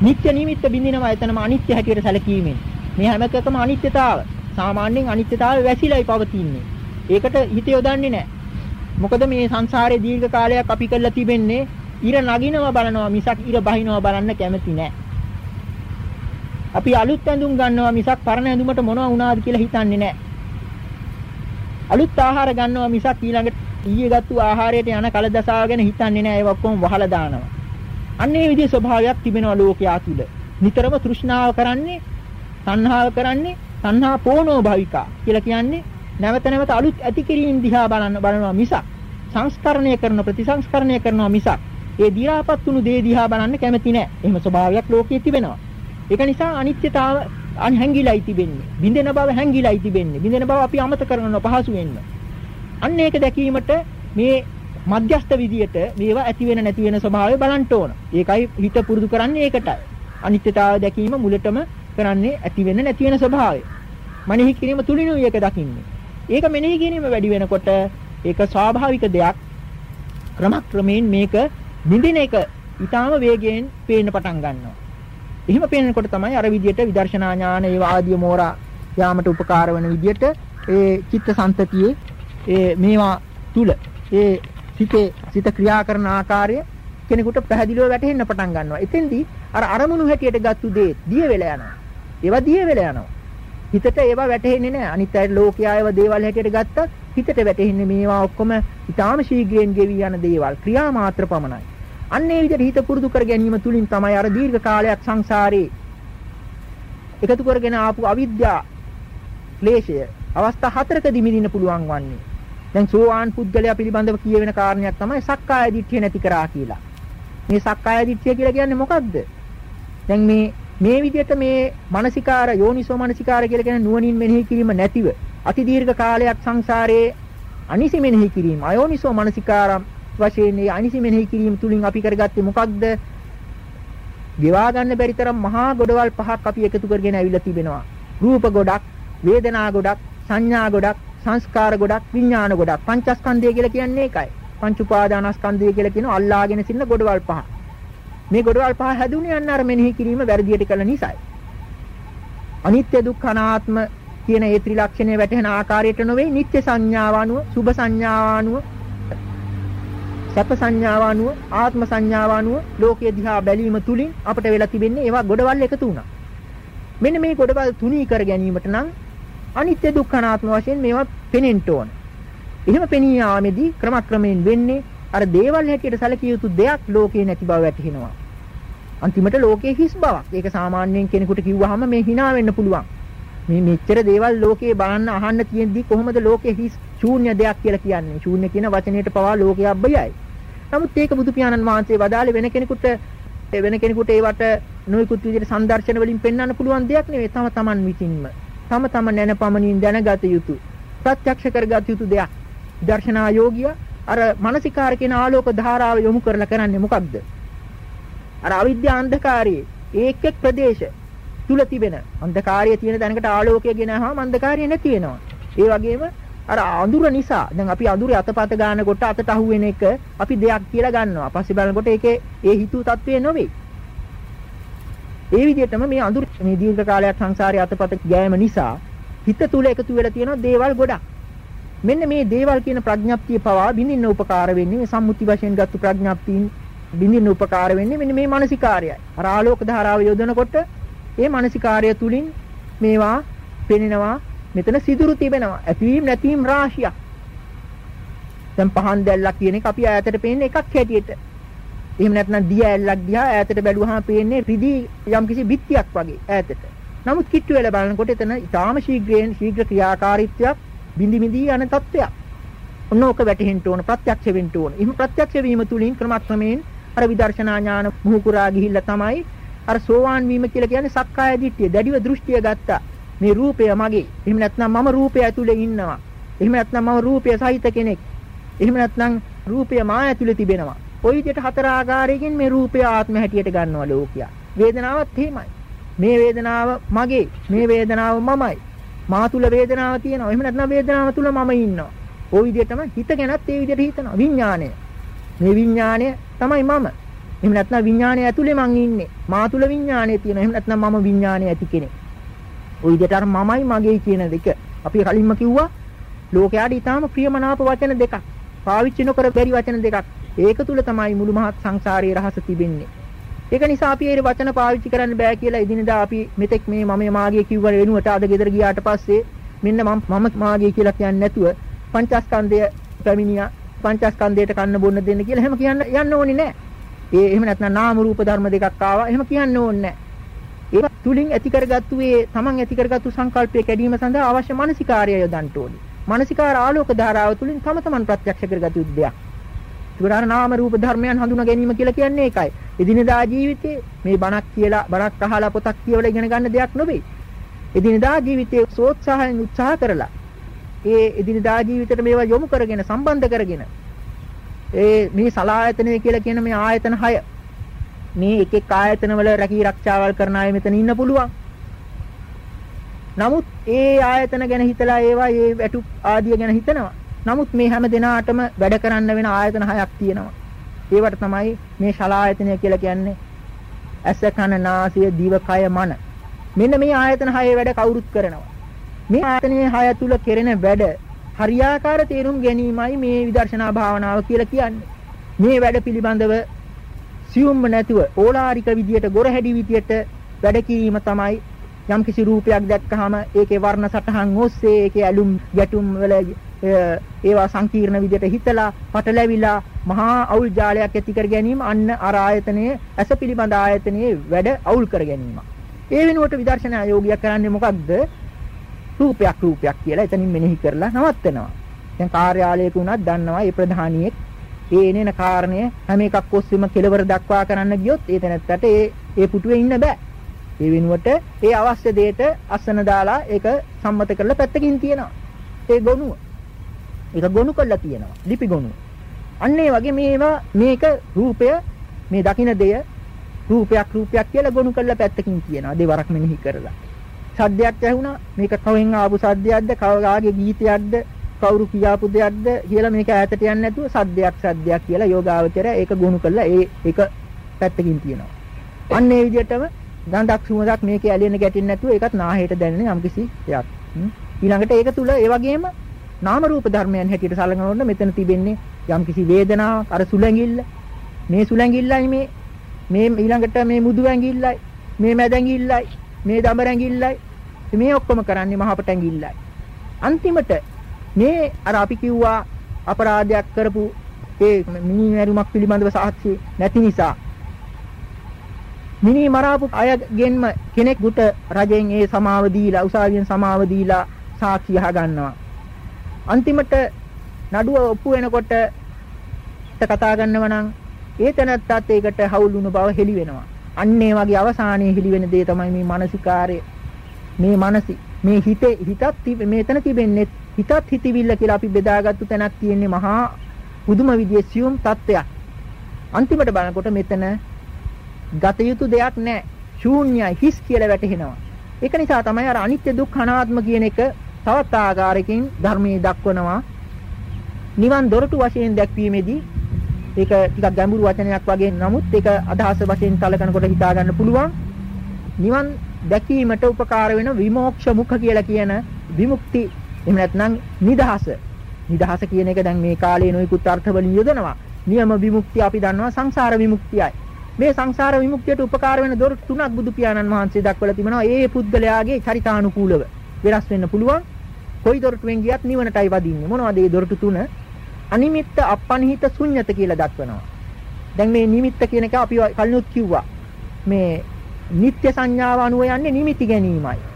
නිත්‍ය නිමිත්ත බින්දිනවා එතනම අනිත්‍ය හැටියට සැලකීමෙන්. මේ හැම එකකම අනිත්‍යතාව. සාමාන්‍යයෙන් අනිත්‍යතාවය වැසිලායි පවතින්නේ. ඒකට හිත යොදන්නේ නැහැ. මොකද මේ සංසාරේ දීර්ඝ කාලයක් අපි කරලා තිබෙන්නේ ඉර නගිනවා බලනවා මිසක් ඉර බහිනවා බලන්න කැමති නැහැ. අපි අලුත් ඇඳුම් ගන්නවා මිසක් පරණ ඇඳුමට මොනවා වුණාද කියලා හිතන්නේ නැහැ. අලුත් ආහාර ගන්නවා මිසක් ඊළඟට ඊයේ ගත්තු ආහාරයට යන කලදසාව ගැන හිතන්නේ නැහැ. ඒක ඔක්කොම වහලා දානවා. අන්න ඒ විදිහේ ස්වභාවයක් තිබෙනවා ලෝකයා තුල. නිතරම තෘෂ්ණාව කරන්නේ, තණ්හාව කරන්නේ, තණ්හා පෝනෝ භවිකා කියලා කියන්නේ නැවත නැවත අලුත් ඇති කිරීම දිහා බලන බලනවා මිසක් සංස්කරණය කරන ප්‍රතිසංස්කරණය කරනවා මිසක් ඒ දි รา පත් වුණු දේ දිහා බලන්න කැමති නැහැ. එහෙම ස්වභාවයක් ලෝකයේ තිබෙනවා. ඒක නිසා අනිත්‍යතාව හැංගිලායි තිබෙන්නේ. බින්දෙන බව හැංගිලායි තිබෙන්නේ. බින්දෙන බව අපි අමතක කරනවා පහසු වෙන්න. අන්න ඒක දැකීමට මේ මධ්‍යස්ත විදියට මේවා ඇති වෙන නැති වෙන ස්වභාවය බලන්න ඕන. ඒකයි හිත පුරුදු කරන්නේ ඒකටයි. අනිත්‍යතාවය දැකීම මුලටම කරන්නේ ඇති වෙන නැති වෙන ස්වභාවය. මනෙහි කිරීම තුලිනුයි ඒක දකින්නේ. ඒක මෙනෙහි කිරීම වැඩි වෙනකොට ඒක ස්වාභාවික දෙයක්. ක්‍රමක්‍රමයෙන් මේක නිදින එක ඊටාම වේගයෙන් පේන්න පටන් ගන්නවා. එහෙම පේනකොට තමයි අර විදියට විදර්ශනා ඥාන ඒ ආදී මෝරා යාමට උපකාර වෙන විදියට ඒ චිත්ත සන්තතියේ ඒ මේවා තුල ඒ සිතේ සිත ක්‍රියා කරන ආකාරය කෙනෙකුට පැහැදිලිව වැටහෙන්න පටන් ගන්නවා. එතෙන්දී අර අරමුණු හැටියට ගත්තු දේ දිය වෙලා යනවා. ඒවා දිය වෙලා යනවා. හිතට ඒවා වැටහෙන්නේ නැහැ. අනිත් අය ලෝකයා ඒවා දේවල් හැටියට ගත්තත් හිතට වැටෙන්නේ මේවා ඔක්කොම ඊටාම ශීඝ්‍රයෙන් ගෙවි යන දේවල්. ක්‍රියා මාත්‍ර පමණයි. අන්න ඒ විදිහට හිත පුරුදු කර ගැනීම තුලින් තමයි අර දීර්ඝ කාලයක් සංසාරේ එකතු කරගෙන ආපු අවිද්‍යා ක්ලේශය අවස්ථා හතරකදී මිදින්න පුළුවන් වන්නේ. දැන් සෝවාන් පුද්ගලයා පිළිබඳව කියවෙන කාරණයක් තමයි සක්කාය දිට්ඨිය නැති කරා කියලා. මේ සක්කාය දිට්ඨිය කියලා කියන්නේ මොකක්ද? දැන් මේ මේ විදිහට මේ මානසිකාර යෝනිසෝ මානසිකාර කියලා කියන නුවණින් මෙනෙහි කිරීම නැතිව අති දීර්ඝ කාලයක් සංසාරයේ අනිසි මෙනෙහි කිරීම අයෝනිසෝ මානසිකාරම් වශයෙන් මේ අනිසි මෙනෙහි කිරීම තුලින් අපි කරගත්තේ මොකක්ද? ගෙවා ගන්න බැරි තරම් මහා ගොඩවල් පහක් අපි එකතු කරගෙන ඇවිල්ලා තිබෙනවා. රූප ගොඩක්, වේදනා ගොඩක්, සංඥා ගොඩක්, සංස්කාර ගොඩක්, විඥාන ගොඩක්. පංචස්කන්ධය කියලා කියන්නේ ඒකයි. පංච උපාදානස්කන්ධය කියලා කියන අල්ලාගෙන සින්න ගොඩවල් පහ. මේ ගොඩවල් පහ හැදුනේ යන්න අර මෙනෙහි කිරීම වැරදියට කළ නිසායි. අනිත්‍ය දුක්ඛ අනාත්ම කියන ඒ ත්‍රිලක්ෂණය වැටහෙන ආකාරයට නොවේ නිත්‍ය සංඥාව අනුව, සුභ සංඥාව අනුව, සැප සංඥාව අනුව ආත්ම සංඥාව අනුව ලෝකයේ දිහා බැලීම තුලින් අපට වෙලා තිබෙන්නේ ඒවා ගොඩවල් එකතු වුණා. මෙන්න මේ ගොඩවල් තුනී කර ගැනීමට නම් අනිත්‍ය දුක්ඛ අනාත්ම වශයෙන් මේවා පෙනෙන්න ඕන. එහෙම පෙනී යාමේදී ක්‍රමක්‍රමයෙන් වෙන්නේ අර දේවල් හැටියට සැලකිය යුතු දෙයක් ලෝකේ නැති බව වැටහෙනවා. අන්තිමට ලෝකේ හිස් බවක්. ඒක සාමාන්‍යයෙන් කෙනෙකුට කිව්වහම මේ hina වෙන්න පුළුවන්. මේ මෙච්චර දේවල් ලෝකේ බලන්න අහන්න තියෙද්දි කොහොමද ලෝකේ හිස් ශූන්‍ය දෙයක් කියලා කියන්නේ? ශූන්‍ය කියන වචනයට පවා ලෝකයේ අබ්බයයි. නමුත් ඒක බුදු පියාණන් වහන්සේ වදාළේ වෙන කෙනෙකුට වෙන කෙනෙකුට ඒවට නොයෙකුත් විදිහට සංදර්ශන වලින් පෙන්වන්න පුළුවන් දෙයක් නෙවෙයි. තම තමන් විසින්ම තම තම නැනපමණින් දැනගත යුතු ප්‍රත්‍යක්ෂ කරගත යුතු දෙයක්. දර්ශනා යෝගිය අර මානසිකාර කියන ආලෝක ධාරාව යොමු කරලා කරන්නේ මොකක්ද? අර අවිද්‍යා අන්ධකාරයේ ඒක් එක් ප්‍රදේශ තුල තිබෙන අන්ධකාරය තියෙන තැනකට ආලෝකය ගෙනහම අන්ධකාරය නැති වෙනවා. ඒ වගේම අර අඳුර නිසා දැන් අපි අඳුරේ අතපත ගන්නකොට අතට අහුවෙන එක අපි දෙයක් කියලා ගන්නවා. පස්සේ බලනකොට ඒකේ ඒ හිතු තත්වය නෙවෙයි. ඒ විදිහටම මේ අඳුර මේ දීර්ඝ කාලයක් සංසාරයේ අතපත ගෑම නිසා හිත තුල එකතු වෙලා තියෙන දේවල් ගොඩක්. මෙන්න මේ දේවල් කියන ප්‍රඥප්තිය පවා බින්දින්න උපකාර වෙන්නේ මේ සම්මුති වශයෙන් ගත්තු ප්‍රඥප්තියින් බින්දින්න උපකාර වෙන්නේ මෙන්න මේ මානසිකාර්යයි. අර ආලෝක ධාරාව යොදනකොට ඒ මානසිකාර්ය තුලින් මේවා පෙනෙනවා මෙතන සිදුරු තිබෙනවා. ඇතිවීම නැතිවීම රාශියක්. දැන් පහන් දැල්ලක් කියන එක අපි ඈතට පේන්නේ එකක් හැටියට. එහෙම නැත්නම් දිය ඇල්ලක් දිහා ඈතට බැලුවහම පේන්නේ රිදී යම්කිසි බිත්තියක් වගේ ඈතට. නමුත් කිට්ටු වෙලා බලනකොට එතන ඊටාම ශීඝ්‍රයෙන් ශීඝ්‍ර ක්‍රියාකාරීත්වයක් බිඳි බිඳි යන තත්ත්වයක්. ඔන්න ඕක වැටහෙන්න ඕන ප්‍රත්‍යක්ෂ වෙන්න ඕන. එහෙම ප්‍රත්‍යක්ෂ වීම තුලින් ක්‍රමක්‍රමයෙන් අර විදර්ශනා ඥාන මුහුකුරා ගිහිල්ලා තමයි අර සෝවාන් වීම කියලා කියන්නේ සක්කාය දිට්ඨිය දැඩිව දෘෂ්ටිය ගත්තා. මේ රූපය මගේ. එහෙම නැත්නම් මම රූපය ඇතුලේ ඉන්නවා. එහෙම නැත්නම් මම රූපය සහිත කෙනෙක්. එහෙම නැත්නම් රූපය මා ඇතුලේ තිබෙනවා. ওই විදිහට හතර ආකාරයකින් මේ රූපය ආත්ම හැටියට ගන්නවා ලෝකයා. වේදනාවත් එහෙමයි. මේ වේදනාව මගේ. මේ වේදනාව මමයි. මා තුල වේදනාව තියෙනවා. එහෙම නැත්නම් වේදනාව තුල මම ඉන්නවා. ওই විදිහටම හිත ගැනත් ඒ විදිහට හිතනවා. විඥාණය. මේ විඥාණය තමයි මම. එහෙම නැත්නම් විඥාණය ඇතුලේ මං ඉන්නේ. මා තුල විඥාණය තියෙනවා. එහෙම නැත්නම් මම විඥාණය ඇති කෙනෙක්. ওই විදිහට අර මමයි මගේ කියන දෙක අපි කලින්ම කිව්වා ලෝකයාට ඊටාම ප්‍රියමනාප වචන දෙකක්. පාවිච්චි නොකර බැරි වචන දෙකක්. ඒක තුල තමයි මුළු මහත් සංසාරයේ රහස තිබෙන්නේ. ඒක නිසා අපි ඒ වචන පාවිච්චි කරන්න බෑ කියලා එදිනෙදා අපි මෙතෙක් මේ මම මාගේ කිව්ව වෙනුවට අද ගෙදර ගියාට පස්සේ මෙන්න මම මම මාගේ කියලා කියන්නේ නැතුව පංචස්කන්ධය පැමිණියා පංචස්කන්ධයට කන්න බොන්න දෙන්න කියලා එහෙම කියන්න යන්න ඕනේ නෑ. ඒ එහෙම නැත්නම් නාම රූප ධර්ම දෙකක් ආවා එහෙම කියන්න ඕනේ නෑ. ඒ තුලින් ඇති කරගත්තු ඒ තමන් ඇති කරගත්තු සංකල්පය කැඩීම සඳහා අවශ්‍ය මානසිකාර්යය යොදන්න ඕනේ. මානසිකාර ආලෝක ධාරාව තුලින් තම තමන් ප්‍රත්‍යක්ෂ කරගත යුතු දෙයක්. ඒකට නාම රූප ධර්මයන් හඳුනා ගැනීම කියලා කියන්නේ ඒකයි. එදිනදා ජීවිතේ මේ බණක් කියලා බණක් අහලා පොතක් කියවලා ඉගෙන ගන්න දෙයක් නෙවෙයි. එදිනදා ජීවිතයේ සෝත්සාහයෙන් උත්සාහ කරලා ඒ එදිනදා ජීවිතේට මේවා යොමු කරගෙන සම්බන්ධ කරගෙන ඒ මේ සලායතනය කියලා කියන මේ ආයතන 6 මේ එක එක ආයතන වල රැකී ආරක්ෂාවල් කරන අය මෙතන ඉන්න පුළුවන්. නමුත් ඒ ආයතන ගැන හිතලා ඒවා ඒ වැටු ආදිය ගැන හිතනවා. නමුත් මේ හැම දිනාටම වැඩ කරන්න වෙන ආයතන හයක් තියෙනවා. ඒවට තමයි මේ ශලායතනය කියලා කියන්නේ. ඇස කන නාසය දිව කය මන. මෙන්න මේ ආයතන හයේ වැඩ කවුරුත් කරනවා. මේ ආයතනයේ හය තුල කෙරෙන වැඩ හරියාකාර තේරුම් ගැනීමයි මේ විදර්ශනා භාවනාව කියලා කියන්නේ. මේ වැඩ පිළිබඳව සියුම්ම නැතුව ඕලාරික විදියට ගොරහැඩි විදියට වැඩ කිරීම තමයි යම්කිසි රූපයක් දැක්කහම ඒකේ වර්ණ සටහන් ඔස්සේ ඒකේ ඇලුම් ගැටුම් වල ඒවා සංකීර්ණ විදියට හිතලා පටලැවිලා මහා අවුල් ජාලයක් ඇති කර ගැනීම අන්න අර ආයතනයේ ඇස පිළිබඳ ආයතනයේ වැඩ අවුල් කර ගැනීම. ඒ වෙනුවට විදර්ශනා යෝගියා කරන්නේ මොකක්ද? රූපයක් රූපයක් කියලා එතනින් මෙනෙහි කරලා නවත්තනවා. දැන් කාර්යාලයක වුණත් දන්නවා මේ ප්‍රධානියෙක් ඒ එනේන කාරණය හැම එකක් ඔස්සේම කෙලවර දක්වා කරන්න ගියොත් ඒ තැනත්තට ඒ ඒ පුටුවේ ඉන්න බෑ. ඒ වෙනුවට ඒ අවශ්‍ය දෙයට අසන දාලා ඒක සම්මත කරලා පැත්තකින් තියනවා. ඒ ගොනුව ඒක ගොනු කරලා තියෙනවා. ලිපි ගොනු. අන්න ඒ වගේ මේවා මේක රූපය මේ දකින්න දෙය රූපයක් රූපයක් කියලා ගොනු කරලා පැත්තකින් කියනවා. දෙවරක් මෙනෙහි කරලා. සද්දයක් ඇහුණා. මේක කවෙන් ආපු සද්දයක්ද, කවගාගේ ගීතයක්ද, කවුරු කියාපු දෙයක්ද කියලා මේක ඈතට යන්නේ නැතුව සද්දයක් සද්දයක් කියලා යෝගාවචරය ඒක ගොනු කරලා ඒ ඒක පැත්තකින් තියනවා. අන්න ඒ විදිහටම ගඳක් සුවඳක් මේකේ ඇලෙන්න ගැටෙන්නේ නැතුව ඒකත් නාහයට දැනෙන යම්කිසි දෙයක්. ඊළඟට ඒක තුල ඒ වගේම නාම රූප ධර්මයන් හැටියට සලකනකොට මෙතන තිබෙන්නේ යම්කිසි වේදනාවක් අර සුලැඟිල්ල. මේ සුලැඟිල්ලයි මේ. මේ ඊළඟට මේ මුදු ඇඟිල්ලයි මේ මැද ඇඟිල්ලයි මේ දඹර ඇඟිල්ලයි මේ ඔක්කොම කරන්නේ මහපට ඇඟිල්ලයි. අන්තිමට මේ අර අපි කිව්වා අපරාධයක් කරපු ඒ මිනි මරුමක් පිළිබඳව සාක්ෂි නැති නිසා මිනි මරාපු අයගෙන්ම කෙනෙකුට රජෙන් ඒ සමාව දීලා උසාවියෙන් සමාව දීලා සාක්ෂි අහගන්නවා අන්තිමට නඩුව ඔප්පු වෙනකොට කතා ගන්නව නම් ඒ තැනත්තත් ඒකට හවුල් වුණ බව හෙළි වෙනවා. අන්න ඒ වගේ අවසානයේ හෙළි වෙන දේ තමයි මේ මානසිකාරය. මේ මානසි මේ හිතේ හිතත් මේතන තිබෙන්නේ හිතත් හිතවිල්ල කියලා අපි බෙදාගත්තු තැනක් තියෙන්නේ මහා පුදුම විදියේ සියුම් තත්ත්වයක්. අන්තිමට බලනකොට මෙතන ගත යුතු දෙයක් නැහැ. ශූන්‍යයි හිස් කියලා වැටහෙනවා. ඒක නිසා තමයි අර අනිත්‍ය දුක්ඛ අනාත්ම කියන එක තවත් ආකාරයකින් ධර්මයේ දක්වනවා. නිවන් දොරටු වශයෙන් දැක්වීමේදී ඒක ටිකක් ගැඹුරු වචනයක් වගේ නමුත් ඒක අදහස වශයෙන් කලකනකොට හිතා ගන්න පුළුවන්. නිවන් දැකීමට උපකාර වෙන විමෝක්ෂ මුඛ කියලා කියන විමුක්ති එහෙම නැත්නම් නිදහස. නිදහස කියන එක දැන් මේ කාලේ නොයෙකුත් අර්ථවලින් යොදනවා. නියම විමුක්තිය අපි දන්නවා සංසාර විමුක්තියයි. මේ සංසාර විමුක්තියට උපකාර වෙන දොරටු තුනක් බුදු පියාණන් වහන්සේ දක්වලා තිබෙනවා. ඒ පුද්ගලයාගේ චරිතානුකූලව වෙනස් වෙන්න පුළුවන්. කොයි දොරටුවෙන් ගියත් නිවනටයි වදින්නේ. මොනවද මේ දොරටු තුන? අනිමිත්ත අපනිහිත ශුන්්‍යත කියලා දක්වනවා. දැන් මේ නිමිත්ත කියන එක අපි කලිනුත් කිව්වා. මේ නিত্য සංඥාව අනුව යන්නේ නිමිති ගැනීමයි.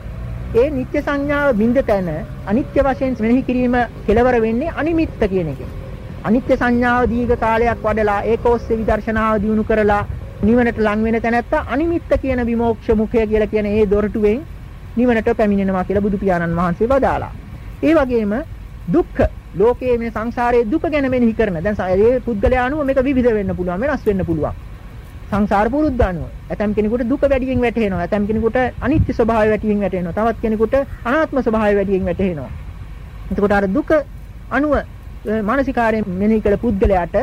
ඒ නিত্য සංඥාව බින්ද තැන අනිත්‍ය වශයෙන් මෙනෙහි කිරීම කෙලවර වෙන්නේ අනිමිත්ත කියන එකෙන්. අනිත්‍ය සංඥාව දීර්ඝ කාලයක් වඩලා ඒක ඔස්සේ විදර්ශනාව දියුණු කරලා නිවනට ලං වෙන තැනැත්තා අනිමිත්ත කියන විමෝක්ෂ මුඛය කියලා කියන ඒ දොරටුවෙන් නිවනට පැමිණෙනවා කියලා බුදු පියාණන් වහන්සේ වදාලා. ඒ වගේම දුක්ඛ ලෝකයේ මේ සංසාරයේ දුක ගැන මෙනෙහි කරන. දැන් ඒ පුද්ගලයා අනුව මේක විවිධ වෙන්න පුළුවන්, වෙනස් වෙන්න පුළුවන්. සංසාර පුරුද්ද අනුව. ඇතම් කෙනෙකුට දුක වැඩියෙන් වැටහෙනවා. ඇතම් කෙනෙකුට අනිත්‍ය ස්වභාවය වැඩියෙන් වැටහෙනවා. තවත් කෙනෙකුට අනාත්ම ස්වභාවය වැඩියෙන් වැටහෙනවා. එතකොට අර දුක අනුව මානසිකාරයෙන් මෙනෙහි කළ පුද්ගලයාට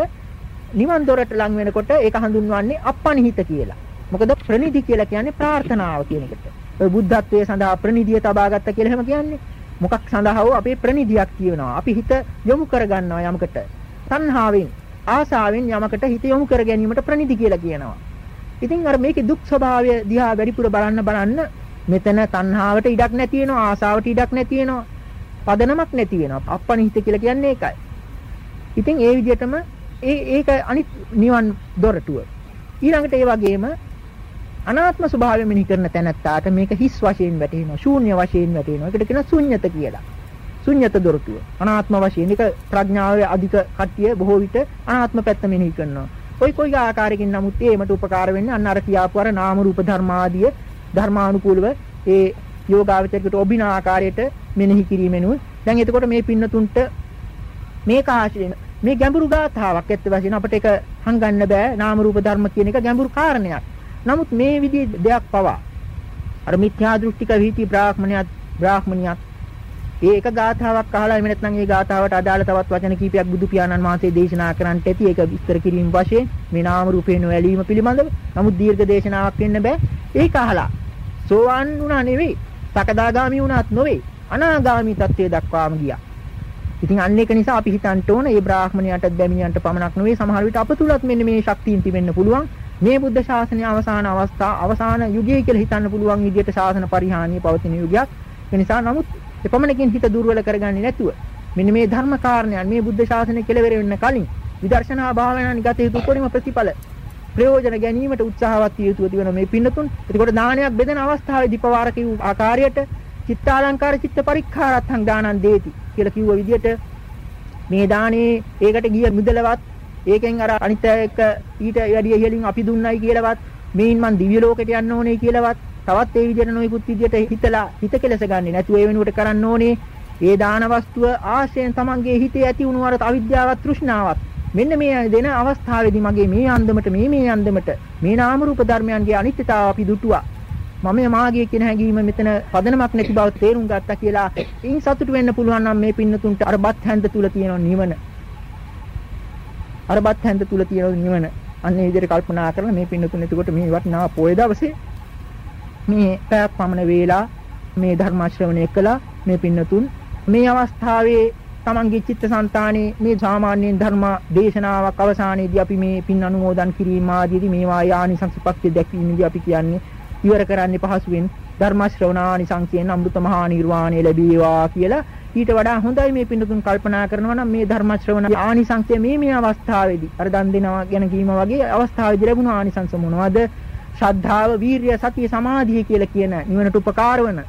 නිවන් දොරට ලං වෙනකොට ඒක හඳුන්වන්නේ අපනිහිත කියලා. මොකද ප්‍රනිධි කියලා කියන්නේ ප්‍රාර්ථනාව කියන එකට. ඔය බුද්ධත්වයේ සඳහා ප්‍රනිධිය තබා ගත්ත කියලා එහෙම කියන්නේ. මොකක් සඳහා වූ අපේ ප්‍රනිධියක් කියනවා. අපි හිත යොමු කරගන්නවා යමකට. තණ්හාවෙන්, ආසාවෙන් යමකට හිත යොමු කර ගැනීමට ප්‍රනිධි කියලා කියනවා. ඉතින් අර මේකේ දුක් ස්වභාවය දිහා වැඩිපුර බලන්න බලන්න මෙතන තණ්හාවට ඉඩක් නැති වෙනවා, ආසාවට ඉඩක් නැති වෙනවා. පදනමක් නැති වෙනවා. අපනිහිත කියලා කියන්නේ ඒකයි. ඉතින් ඒ විදිහටම ඒ ඒක අනිත් නිවන් දොරටුව. ඊළඟට ඒ වගේම අනාත්ම ස්වභාවය මෙහි කරන තැනත්තාට මේක හිස් වශයෙන් වැටෙනවා ශූන්‍ය වශයෙන් වැටෙනවා ඒකට කියනවා ශුන්්‍යත කියලා ශුන්්‍යත දොරටුව. අනාත්ම වශයෙන් ඒක ප්‍රඥාවේ අධික කට්ටිය බොහෝ විට අනාත්ම පැත්ත මෙහි කරනවා. කොයි කොයි ආකාරයකින් නමුත් ඒකට උපකාර වෙන්නේ අන්න අර කියාපු අර නාම රූප ධර්මාදිය ධර්මානුකූලව ඒ යෝගාවචරයට ඔබින ආකාරයට මෙනෙහි කිරීමෙනුයි. දැන් එතකොට මේ පින්නතුන්ට මේක ආශ්‍රයෙන් මේ ගැඹුරු ගාථාවක් ඇත්ත වශයෙන් අපිට ඒක හංගන්න බෑ. නාම රූප ධර්ම කියන එක ගැඹුරු කාරණයක්. නමුත් මේ විදිහේ දෙයක් පවා අර මිත්‍යා දෘෂ්ටික වීති බ්‍රාහ්මණයත් බ්‍රාහ්මණියත් ඒ එක ගාථාවක් අහලා එමෙ නැත්නම් ඒ ගාථාවට අදාළ තවත් වචන කීපයක් බුදු පියාණන් වහන්සේ දේශනා කරන්නට ඇති. ඒක විස්තර කිරීම වශයෙන් මේ නාම රූපේ නොඇලීම පිළිබඳව. නමුත් දීර්ඝ දේශනාවක් වෙන්න බෑ. ඒක අහලා සෝවාන් වුණා නෙවෙයි සකදාගාමි වුණාත් නොවේ. අනාගාමි තත්ත්වයට දක්වාම ගියා. ඉතින් අන්න ඒක නිසා අපි හිතන්න ඕන මේ බ්‍රාහ්මණයන්ට බැමිණියන්ට පමණක් නෙවෙයි සමහර විට අප තුලත් මෙන්න මේ ශක්තියින් තිබෙන්න පුළුවන්. මේ බුද්ධ ශාසනයේ අවසාන අවස්ථා අවසාන යුගය කියලා හිතන්න පුළුවන් විදිහට ශාසන පරිහානිය පවතින යුගයක්. ඒ නිසා නමුත් එපමණකින් හිත දුර්වල කරගන්නේ නැතුව මෙන්න මේ ධර්ම කාරණයන් මේ බුද්ධ ශාසනය කෙලවර වෙන්න කලින් විදර්ශනා භාවනාවන් ගත යුතු උපරිම ප්‍රතිඵල ප්‍රයෝජන ගැනීමට උත්සාහවත් විය යුතු තිබෙන මේ පින්නතුන්. එතකොට දානයක් බෙදෙන අවස්ථාවේදී පවාරක වූ ආකාරයට චිත්තාලංකාර චිත්ත පරික්ඛාරත්තං දානං දේති කියලා කිව්ව විදිහට මේ දානේ ඒකට ගිය මුදලවත් ඒකෙන් අර අනිත් එක්ක ඊට වැඩි ඉහළින් අපි දුන්නයි කියලාවත් මේන් මං දිව්‍ය ලෝකෙට යන්න ඕනේ කියලාවත් තවත් ඒ විදිහට නොයිකුත් විදිහට හිතලා හිත කෙලස ගන්නෙ නැතුව ඒ වෙනුවට කරන්න ඕනේ ඒ දාන වස්තුව ආශයෙන් තමන්ගේ හිතේ ඇති වුණු අර අවිද්‍යාවත් තෘෂ්ණාවත්. මෙන්න මේ දෙන අවස්ථාවේදී මගේ මේ අන්දමට මේ මේ අන්දමට මේ නාම රූප ධර්මයන්ගේ අනිත්‍යතාව අපි දුටුවා. මම මාගේ කියන හැඟීම මෙතන පදනමක් නැති බව තේරුම් ගත්තා කියලා ඉන් සතුටු වෙන්න පුළුවන් නම් මේ පින්නතුන්ට අරබත් හැන්ද තුල තියෙන නිවන. අරබත් හැන්ද තුල තියෙන නිවන. අන්නේ විදිහට කල්පනා කරලා මේ පින්නතුන් එතකොට මේ වටිනා පොය දවසේ මේ පැයක් පමණ වේලා මේ ධර්ම ශ්‍රවණය කළා මේ පින්නතුන් මේ අවස්ථාවේ තමන්ගේ චිත්තසංතානයේ මේ සාමාන්‍යයෙන් ධර්ම දේශනාවක් අවසානයේදී අපි මේ පින් අනුමෝදන් කිරීම ආදීදී මේවා යානිසංසපක්තිය දැක්වීමේදී අපි කියන්නේ ඉවර කරන්නේ පහසුවෙන් ධර්ම ශ්‍රවණානිසංසයෙන් අමෘත මහා නිර්වාණය ලැබේවා කියලා ඊට වඩා හොඳයි මේ පින්නතුන් කල්පනා කරනවා නම් මේ ධර්ම ශ්‍රවණ ආනිසංසය මේ මේ අවස්ථාවේදී අර දන් දෙනවා ගැන කීම වගේ අවස්ථාවේදී ලැබුණු ආනිසංස මොනවද? ශ්‍රද්ධාව, වීරිය, සතිය, සමාධිය කියලා කියන නිවනට උපකාර වන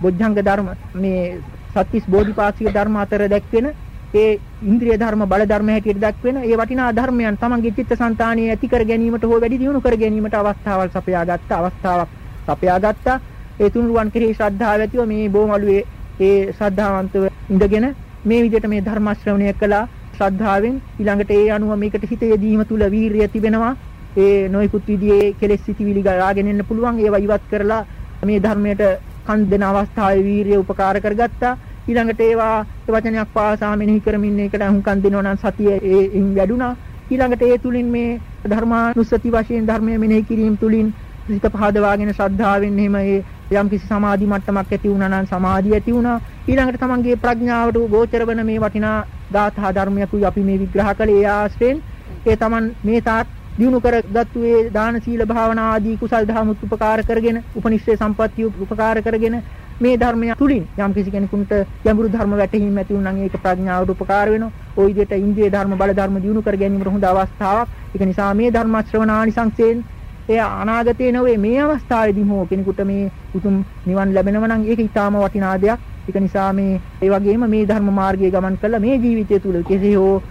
බොජ්ජංග ධර්ම මේ සත්‍තිස් බෝධිපාක්ෂික ධර්ම අතර දැක්වෙන ඒ ඉන්ද්‍රිය ධර්ම බල ධර්ම හැටියට දක්වන ඒ වටිනා ධර්මයන් තමන්ගේ චිත්තසංතානයේ ඇති කර ගැනීමට හෝ වැඩි දියුණු කර ගැනීමට අවස්ථාවල් සපයාගත්ත අවස්ථාවක් සපයාගත්තා ඒ තුනුරුවන් කෙරෙහි ශ්‍රද්ධාව ඇතිව මේ බොමළුවේ ඒ ශ්‍රද්ධාවන්තව ඉඳගෙන මේ විදිහට මේ ධර්ම ශ්‍රවණය කළා. ශ්‍රද්ධාවෙන් ඊළඟට ඒ අනුව මේකට හිත යෙදීම තුල වීරිය තිබෙනවා. ඒ නොයිකුත් විදිහේ කෙලෙස් සිටිවිලි ගලාගෙන එන්න පුළුවන්. ඒවා ඉවත් කරලා මේ ධර්මයට කන් දෙන අවස්ථාවේ වීරිය උපකාර කරගත්තා. ඊළඟට ඒවා වචනයක් පාසා මෙනෙහි කරමින් ඒකට අහුම්කම් දෙනවා නම් සතිය ඒන් වැඩුණා. ඊළඟට ඒ තුලින් මේ ධර්මානුස්සති වශයෙන් ධර්මය මෙනෙහි කිරීම තුලින් සිත පහදවාගෙන ශ්‍රද්ධාවෙන් එහෙම ඒ යම් කිසි සමාධි මට්ටමක් ඇති වුණා නම් සමාධිය ඇති වුණා. ඊළඟට තමන්ගේ ප්‍රඥාවට ගෝචර වන මේ වටිනා ධාතා ධර්මයකුයි අපි මේ විග්‍රහ කළේ. ඒ ආශ්‍රයෙන් ඒ තමන් මේ තාත් දිනු කරගත්තු ඒ දාන සීල භාවනා ආදී කුසල් දහමුත් උපකාර කරගෙන උපනිෂ්ඨේ සම්පත්තිය උපකාර කරගෙන මේ ධර්මය තුලින් යම් කිසි කෙනෙකුට ගැඹුරු ධර්ම වැටහීම ඇති වුණා නම් ඒක ප්‍රඥාවට උපකාර වෙනවා. ওই විදිහට ඉන්ද්‍රිය ධර්ම බල ධර්ම දිනු කර ගැනීමට හොඳ අවස්ථාවක්. ඒක නිසා මේ ධර්ම ශ්‍රවණානිසංසයෙන් එය අනාගතේ නොවේ මේ අවස්ථාවේදී හෝ කෙනෙකුට මේ උතුම් නිවන් ලැබෙනවා නම් ඒක ඊටාම වටිනා දෙයක්. ඒක නිසා මේ ඒ වගේම මේ ධර්ම මාර්ගයේ ගමන් කළා මේ ජීවිතය තුල කෙසේ හෝ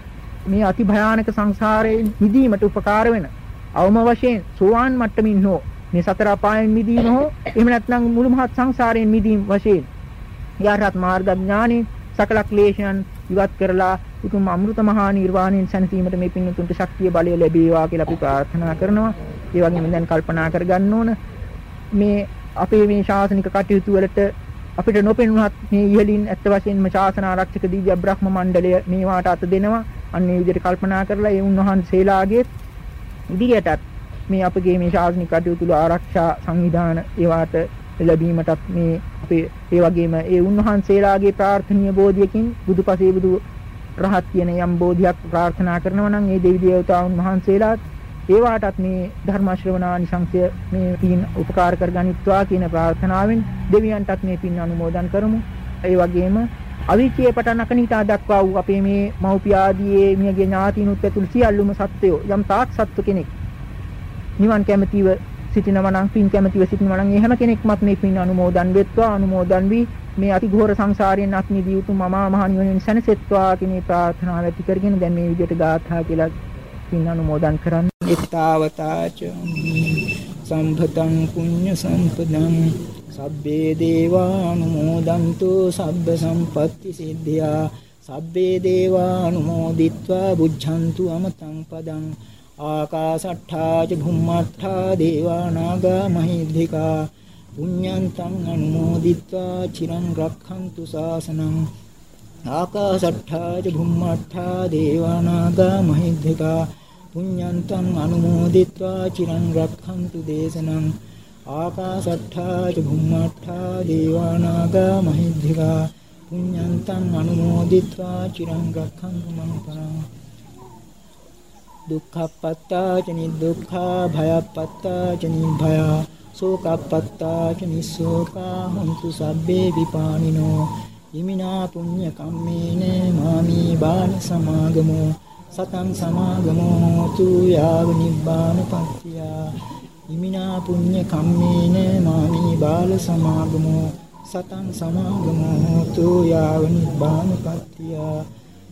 මේ අති භයානක සංසාරයෙන් මිදීමට උපකාර වෙන අවම වශයෙන් සෝවාන් මට්ටමින් හෝ මේ සතර අපායන් මිදීම හෝ එහෙම නැත්නම් මුළු මහත් සංසාරයෙන් මිදීම වශයෙන් යහරත් මාර්ග ඥානෙ සකල ක්ලේශයන් ඉවත් කරලා උතුම් අමෘත මහා නිර්වාණයෙන් සැනසීමට මේ පින්තුන්ට ශක්තිය බලය ලැබේවා කියලා අපි ප්‍රාර්ථනා කරනවා. ඒ වගේම දැන් කල්පනා කරගන්න ඕන මේ අපේ මේ ශාසනික කටයුතු වලට අපිට නොපෙනුනත් මේ ඉහළින් ඇත්ත වශයෙන්ම ශාසන ආරක්ෂක දිව්‍ය බ්‍රහ්ම මණ්ඩලය මේවාට අත දෙනවා. අන්න ඒ විදිහට කල්පනා කරලා ඒ උන්වහන්සේලාගේ ඉදිරියටත් මේ අපගේ මේ ශාසනික කටයුතු ආරක්ෂා සංවිධාන ඒවාට ලැබීමටත් මේ අපේ ඒ වගේම ඒ උන්වහන්සේලාගේ ප්‍රාර්ථනීය බෝධියකින් බුදුපසේ බුදු රහත් කියන යම් බෝධියක් ප්‍රාර්ථනා කරනවා නම් ඒ දෙවි දේවතාවුන් වහන්සේලාත් ඒ වාටත් මේ ධර්ම ශ්‍රවණානිසංසය මේ පින් උපකාර කරගනිත්වා කියන ප්‍රාර්ථනාවෙන් දෙවියන්ටත් මේ පින් අනුමෝදන් කරමු. ඒ වගේම අවිචේ පටන් අකනිතා දක්වා වූ අපේ මේ මෞපිය ආදී මියගේ ඥාතිනුත් ඇතුළු සියල්ලුම සත්වයෝ යම් තාක් සත්ව කෙනෙක් නිවන් කැමැතිව සිටිනවා නම් පින් කැමැතිව සිටිනවා නම් ඒ හැම කෙනෙක්මත් මේ පින් අනුමෝදන් වෙත්වා අනුමෝදන් වී මේ අතිඝෝර සංසාරයෙන් අත් මිදී උතුම් මමා මහ නිවනින් සැනසෙත්වා කියන ප්‍රාර්ථනාව ඇති කරගෙන දැන් මේ විදිහට ගාථා කියලා පින් අනුමෝදන් කරන්න. ඊතාවතාච සම්පතං පුඤ්ඤ සම්පදං සබ්බේ දේවානුමෝදන්තු සබ්බ සම්පත්ති සිද්ධියා. සබ්බේ දේවානුමෝදිත්වා බුද්ධන්තු අමතං පදං. ආකාසට්ඨා ච භුම්මට්ඨා දේවානාගා මහිද්దికා. පුඤ්ඤන්තං අනුමෝදිත්වා චිරං රක්ඛන්තු සාසනං. ආකාසට්ඨා ච භුම්මට්ඨා දේවානාගා මහිද්దికා. පුඤ්ඤන්තං අනුමෝදිත්වා චිරං රක්ඛන්තු දේශනං. ආකාසට්ඨා ච භුම්මට්ඨා දේවානාගා මහිද්దికා පුඤ්ඤන්තං අනුමෝදිත්වා චිරං රක්ඛන්තු මං පරං දුක්ඛප්පත්තා ච නිදුක්ඛා භයප්පත්තා ච නිභයා සෝකප්පත්තා ච නිස්සෝකා හොන්තු සබ්බේ විපානිනෝ. ඉමිනා පුඤ්ඤ කම්මේන මාමි බාල සමාගමෝ. සතං සමාගමෝ තු යාව නිබ්බාන පත්‍තියා. ඉමිනා පුඤ්ඤ කම්මේන මාමි බාල සමාගමෝ සතං සමාගමෝ හෝතු යාව නිබ්බානපත්තිය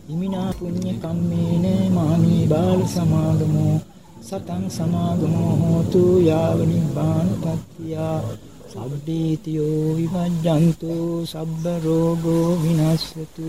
ඉමිනා පුඤ්ඤ කම්මේන මාමි බාල සමාගමෝ සතං සමාගමෝ හෝතු යාව නිබ්බානපත්තිය සබ්බීතියෝ විවජ්ජන්තු සබ්බ රෝගෝ විනස්සතු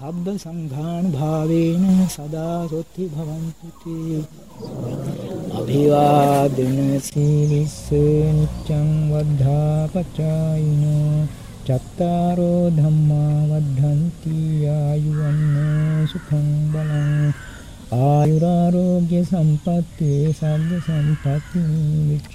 සබ්බ සංඝානුභාවේන සදා සොත්ති භවන්තු තේ අභිවාදන සීලිස්ස නිච්ඡං වද්ධා පචායිනෝ චත්තාරෝ ධම්මා වද්ධන්ති ආයුවන්නෝ සුඛං බලං ආයුරාෝග්‍ය සම්පත්තේ සබ්බ සම්පatti විච්ච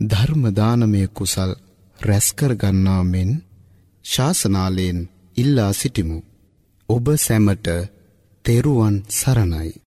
ධර්ම දානමය කුසල් රැස්කර ගන්නා මෙන් ශාසනාලයෙන් ඉල්ලා සිටිමු. ඔබ සැමට තෙරුවන් සරණයි.